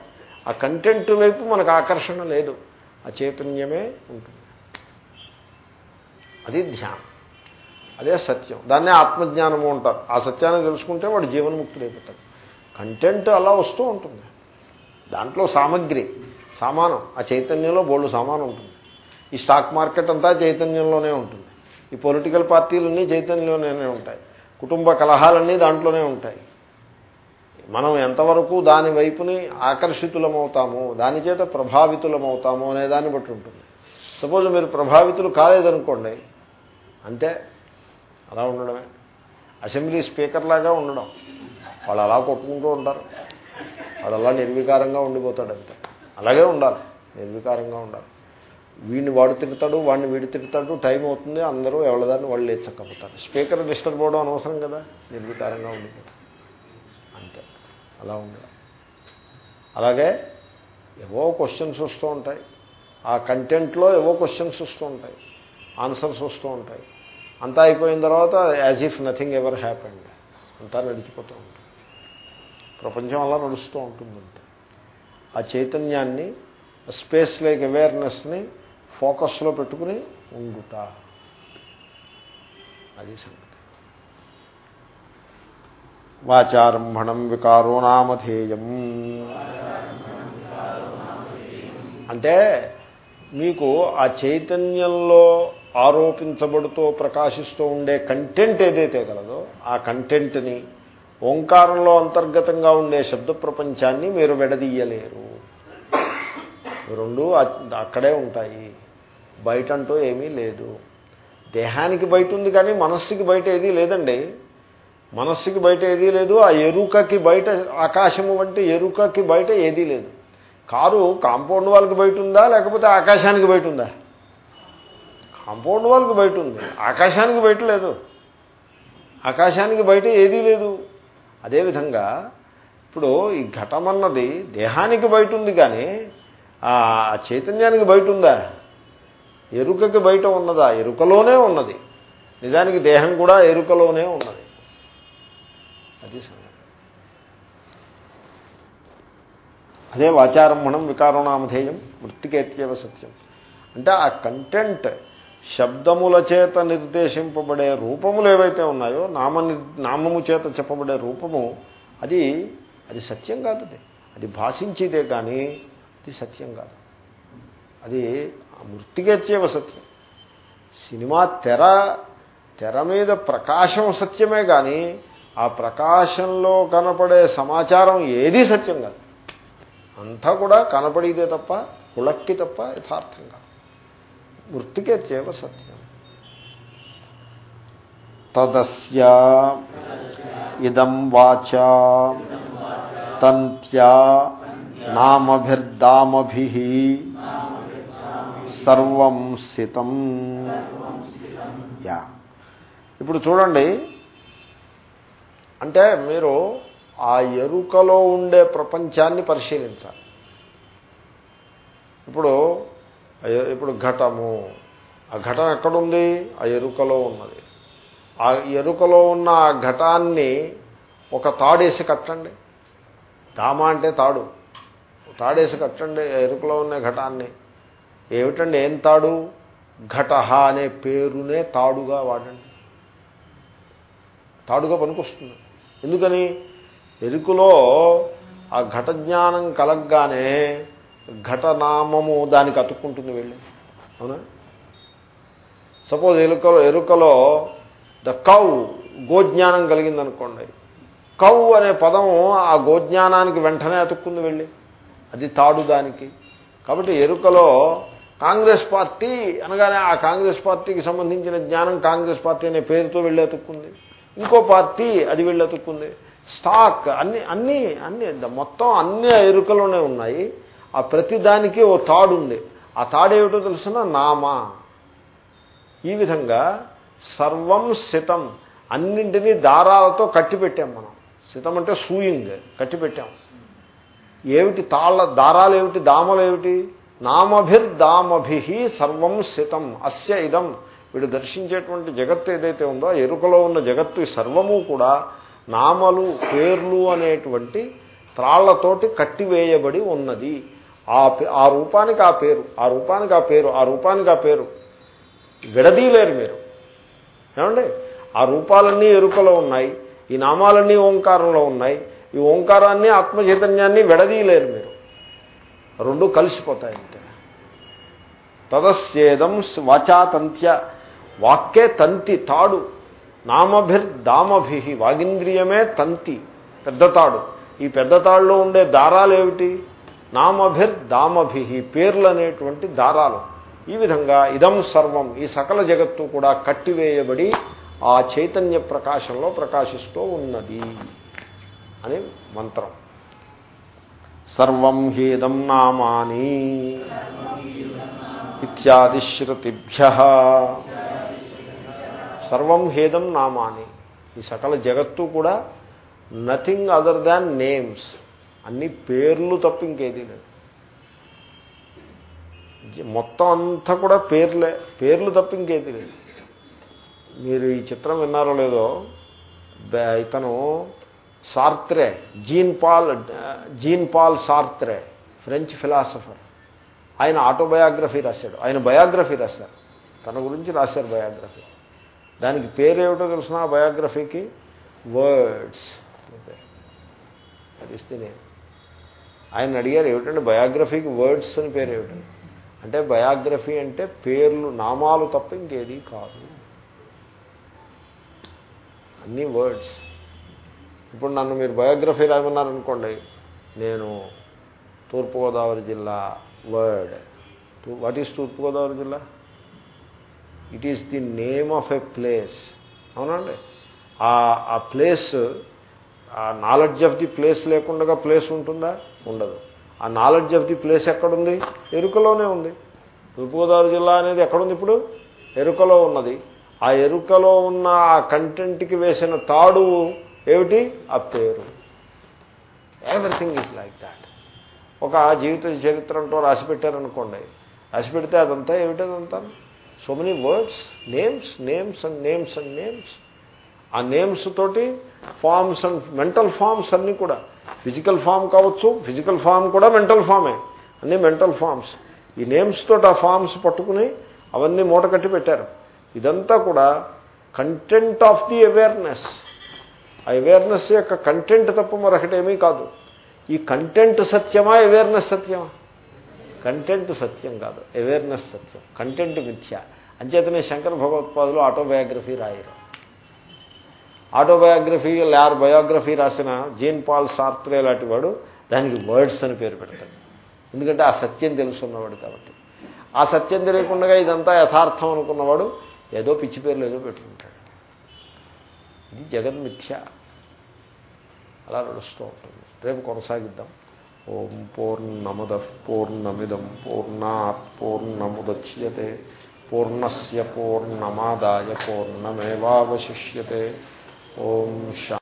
ఆ కంటెంట్ వైపు మనకు ఆకర్షణ లేదు. ఆ చైతన్యమే ఉంటుంది. అది ధ్యానం. అదే సత్యం. దాన్నే ఆత్మజ్ఞానము అంటారు. ఆ సత్యాన్ని తెలుసుకుంటే వాడు జీవన్ముక్తుడైపోతాడు. కంటెంట్ అలా వస్తూ ఉంటుంది. దాంట్లో సామగ్రి సామానం. ఆ చైతన్యంలో బోళ్ళు సామానం ఉంటుంది. ఈ స్టాక్ మార్కెట్ అంతా చైతన్యంలోనే ఉంటుంది. ఈ పొలిటికల్ పార్టీలన్నీ చైతన్యంలోనే ఉంటాయి. కుటుంబ కలహాలన్నీ దాంట్లోనే ఉంటాయి. మనం ఎంతవరకు దాని వైపుని ఆకర్షితులమవుతాము దాని చేత ప్రభావితులమవుతాము అనే దాన్ని బట్టి ఉంటుంది. సపోజ్ మీరు ప్రభావితులు కాలేదనుకోండి అంతే. అలా ఉండడమే. అసెంబ్లీ స్పీకర్ లాగా ఉండడం. వాళ్ళు అలా కొట్టుకుంటూ ఉంటారు. వాడు అలా నిర్వికారంగా ఉండిపోతాడు అంతే. అలాగే ఉండాలి. నిర్వికారంగా ఉండాలి. వీడిని వాడు తిడతాడు వాడిని వీడు తిడతాడు టైం అవుతుంది అందరూ ఎవరిదాన్ని వాళ్ళు లేచక్కపోతారు. స్పీకర్ డిస్టర్బ్ అవడం అనవసరం కదా నిర్వికారంగా ఉండిపోతారు అంతే. అలా ఉండాలి. అలాగే ఏవో క్వశ్చన్స్ వస్తూ ఉంటాయి. ఆ కంటెంట్లో ఏవో క్వశ్చన్స్ వస్తూ ఉంటాయి. ఆన్సర్స్ వస్తూ ఉంటాయి. అంతా అయిపోయిన తర్వాత as if nothing ever happened అంతా నడిచిపోతూ ఉంటుంది. ప్రపంచం అలా నడుస్తూ ఉంటుంది అంతే. ఆ చైతన్యాన్ని స్పేస్ లైక్ అవేర్నెస్ని ఫోకస్లో పెట్టుకుని ఉండుట. అది సంగతి. వాచారంభణం వికారో నామధేయం. అంటే మీకు ఆ చైతన్యంలో ఆరోపించబడుతూ ప్రకాశిస్తూ ఉండే కంటెంట్ ఏదైతే కలదో ఆ కంటెంట్ని ఓంకారంలో అంతర్గతంగా ఉండే శబ్ద ప్రపంచాన్ని మీరు విడదీయలేరు. రెండు అక్కడే ఉంటాయి. బయట అంటూ ఏమీ లేదు. దేహానికి బయట ఉంది కానీ మనస్సుకి బయట ఏదీ లేదండి. మనస్సుకి బయట ఏదీ లేదు ఆ ఎరుకకి బయట ఆకాశము వంటి ఎరుకకి బయట ఏదీ లేదు. కారు కాంపౌండ్ వాళ్ళకి బయట ఉందా లేకపోతే ఆకాశానికి బయట ఉందా? కాంపౌండ్ వాళ్ళకి బయట ఉంది. ఆకాశానికి బయట లేదు. ఆకాశానికి బయట ఏదీ లేదు. అదేవిధంగా ఇప్పుడు ఈ ఘటమన్నది దేహానికి బయట ఉంది కానీ ఆ చైతన్యానికి బయట ఉందా? ఎరుకకి బయట ఉన్నదా? ఎరుకలోనే ఉన్నది. నిజానికి దేహం కూడా ఎరుకలోనే ఉన్నది. అది సంగతి. అదే వాచారంభణం వికారణామధేయం వృత్తికేత్యవ సత్యం. అంటే ఆ కంటెంట్ శబ్దముల చేత నిర్దేశింపబడే రూపములు ఏవైతే ఉన్నాయో నామ నామము చేత చెప్పబడే రూపము అది అది సత్యం కాదు అది. అది భాషించేదే కానీ అది సత్యం కాదు. అది మృతికేచ్చేవ సత్యం. సినిమా తెర తెర మీద ప్రకాశం సత్యమే కానీ ఆ ప్రకాశంలో కనపడే సమాచారం ఏదీ సత్యం కాదు. అంతా కూడా కనపడేదే తప్ప కుళక్కి తప్ప యథార్థం వృత్తికే చేవ సత్యం. తదస్య ఇదం వాచ తంత్యా నామభిర్దామభి సర్వం సితం యా. ఇప్పుడు చూడండి అంటే మీరు ఆ ఎరుకలో ఉండే ప్రపంచాన్ని పరిశీలించాలి. ఇప్పుడు ఇప్పుడు ఘటము. ఆ ఘటం ఎక్కడుంది? ఆ ఎరుకలో ఉన్నది. ఆ ఎరుకలో ఉన్న ఆ ఘటాన్ని ఒక తాడేసి కట్టండి. దామ అంటే తాడు. తాడేసి కట్టండి ఎరుకలో ఉన్న ఘటాన్ని. ఏమిటండి? ఏం తాడు? ఘటహ అనే పేరునే తాడుగా వాడండి. తాడుగా పనికొస్తుంది. ఎందుకని? ఎరుకులో ఆ ఘట జ్ఞానం కలగ్గానే ఘటనామము దానికి అతుక్కుంటుంది వెళ్ళి. అవునా? సపోజ్ ఎలుకలో ఎరుకలో ద కౌ గోజ్ఞానం కలిగిందనుకోండి. కౌ అనే పదం ఆ గోజ్ఞానానికి వెంటనే అతుక్కుంది వెళ్ళి. అది తాడు దానికి. కాబట్టి ఎరుకలో కాంగ్రెస్ పార్టీ అనగానే ఆ కాంగ్రెస్ పార్టీకి సంబంధించిన జ్ఞానం కాంగ్రెస్ పార్టీ అనే పేరుతో వెళ్ళి అతుక్కుంది. ఇంకో పార్టీ అది వెళ్ళి అతుక్కుంది. స్టాక్ అన్ని అన్ని అన్ని మొత్తం అన్ని ఎరుకలోనే ఉన్నాయి. ఆ ప్రతిదానికి ఓ తాడు ఉంది ఆ తాడు ఏమిటో తెలుసిన? నామా. ఈ విధంగా సర్వం సితం. అన్నింటినీ దారాలతో కట్టిపెట్టాం మనం. సితం అంటే సూయింగ్ కట్టిపెట్టాం. ఏమిటి తాళ్ళ దారాలు ఏమిటి దామలు ఏమిటి నామభిర్దామభి సర్వం సితం అస్య ఇదం. వీడు దర్శించేటువంటి జగత్తు ఏదైతే ఉందో ఎరుకలో ఉన్న జగత్తు సర్వము కూడా నామలు పేర్లు అనేటువంటి త్రాళ్ళతోటి కట్టివేయబడి ఉన్నది. ఆ ఆ రూపానికి ఆ పేరు ఆ రూపానికి ఆ పేరు ఆ రూపానికి ఆ పేరు. విడదీయలేరు మీరు. ఏమండి? ఆ రూపాలన్నీ ఎరుకలో ఉన్నాయి ఈ నామాలన్నీ ఓంకారంలో ఉన్నాయి ఈ ఓంకారాన్ని ఆత్మచైతన్యాన్ని విడదీయలేరు మీరు. రెండు కలిసిపోతాయి అంతే. తదస్యేదం వాచాతంత్య వాక్కే తంతి తాడు. నామభిర్దామభి వాగింద్రియమే తంతి పెద్ద తాడు. ఈ పెద్ద తాడులో ఉండే దారాలు ఏమిటి? నామభిర్దామభి పేర్లు అనేటువంటి దారాలు. ఈ విధంగా ఇదం సర్వం ఈ సకల జగత్తు కూడా కట్టివేయబడి ఆ చైతన్య ప్రకాశంలో ప్రకాశిస్తూ ఉన్నది అని మంత్రం. సర్వం హేదం నామాని ఇత్యాది శృతిభ్య సర్వం హేదం నామాని. ఈ సకల జగత్తు కూడా నథింగ్ అదర్ దాన్ నేమ్స్. అన్ని పేర్లు తప్ప ఇంకేదీ లేదు. మొత్తం అంతా కూడా పేర్లే పేర్లు తప్ప ఇంకేది లేదు. మీరు ఈ చిత్రం విన్నారో లేదో ఇతను Sartre Jean Paul Jean Paul Sartre French philosopher. ఆయన ఆటోబయోగ్రఫీ రాశాడు. ఆయన బయోగ్రఫీ రాశారు. తన గురించి రాశారు బయోగ్రఫీ. దానికి పేరు ఏమిటో తెలిసిన బయోగ్రఫీకి? వర్డ్స్. అది ఇస్తే నేను ఆయన అడిగారు ఏమిటంటే బయోగ్రఫీకి వర్డ్స్ అని పేరు ఏమిటండి అంటే బయోగ్రఫీ అంటే పేర్లు నామాలు తప్ప ఇంకేది కాదు. అన్ని వర్డ్స్ ఇప్పుడు నన్ను మీరు బయోగ్రఫీ రాయమన్నారనుకోండి నేను తూర్పుగోదావరి జిల్లా వర్డ్ వాట్ ఈస్ తూర్పుగోదావరి జిల్లా? It is the name of a place అవునండి ఆ place knowledge of the place లేకుండా ప్లేస్ ఉంటుందా? ఉండదు. ఆ నాలెడ్జ్ ఆఫ్ ది ప్లేస్ ఎక్కడుంది? ఎరుకలోనే ఉంది. తూర్పుగోదావరి జిల్లా అనేది ఎక్కడుంది ఇప్పుడు? ఎరుకలో ఉన్నది. ఆ ఎరుకలో ఉన్న ఆ కంటెంట్కి వేసిన తాడు ఏమిటి? ఆ పేరు. ఎవ్రీథింగ్ ఈజ్ లైక్ దాట్ ఒక జీవిత చరిత్ర అంటూ రాసి పెట్టారనుకోండి. రాసి పెడితే అదంతా ఏమిటి అదంతా? So many words names names and names and names ఆ నేమ్స్ తోటి ఫామ్స్ అండ్ మెంటల్ ఫామ్స్ అన్నీ కూడా. ఫిజికల్ ఫామ్ కావచ్చు ఫిజికల్ ఫామ్ కూడా మెంటల్ ఫామే అన్నీ మెంటల్ ఫామ్స్ ఈ నేమ్స్ తోటి ఆ ఫామ్స్ పట్టుకుని అవన్నీ మూట కట్టి పెట్టారు. ఇదంతా కూడా కంటెంట్ ఆఫ్ ది అవేర్నెస్ ఆ అవేర్నెస్ యొక్క కంటెంట్ తప్ప మరొకటేమీ కాదు. ఈ కంటెంట్ సత్యమా అవేర్నెస్ సత్యమా? కంటెంట్ సత్యం కాదు. అవేర్నెస్ సత్యం. కంటెంట్ మిథ్య. అంచేతనే శంకర భగవత్పాదులు ఆటోబయోగ్రఫీ రాయరు. ఆటోబయోగ్రఫీ లేర్ బయోగ్రఫీ రాసిన జీన్ పాల్ సార్త్రే లాంటి వాడు దానికి వర్డ్స్ అని పేరు పెడతాడు. ఎందుకంటే ఆ సత్యం తెలుసున్నవాడు కాబట్టి. ఆ సత్యం తెలియకుండా ఇదంతా యథార్థం అనుకున్నవాడు ఏదో పిచ్చి పేర్లు ఏదో పెట్టుకుంటాడు. ఇది జగన్మిథ్య అలా నడుస్తూ ఉంటుంది. రేపు కొనసాగిద్దాం. ఓం పూర్ణమద పూర్ణమిదం పూర్ణా పూర్ణముద్యతే పూర్ణస్ పూర్ణమాదాయ పూర్ణమేవాశిష్యతే ఓం శా